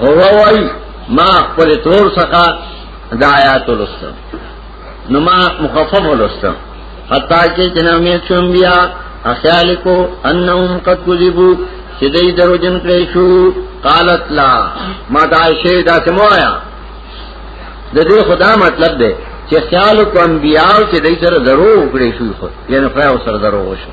ووای ما خپل تور څخه د آیات ولستم نو ما مخفف ولستم حتا کې جنم یې چوم بیا اخیال کو انهم قد کذبو چې دې درو جن کړې شو قالت لا ما دا شی دا سموایا د دې خدا مطلب دی چې خیال کو انبیا چې دې سره درو وکړې شو یعنی خو سره درو وشو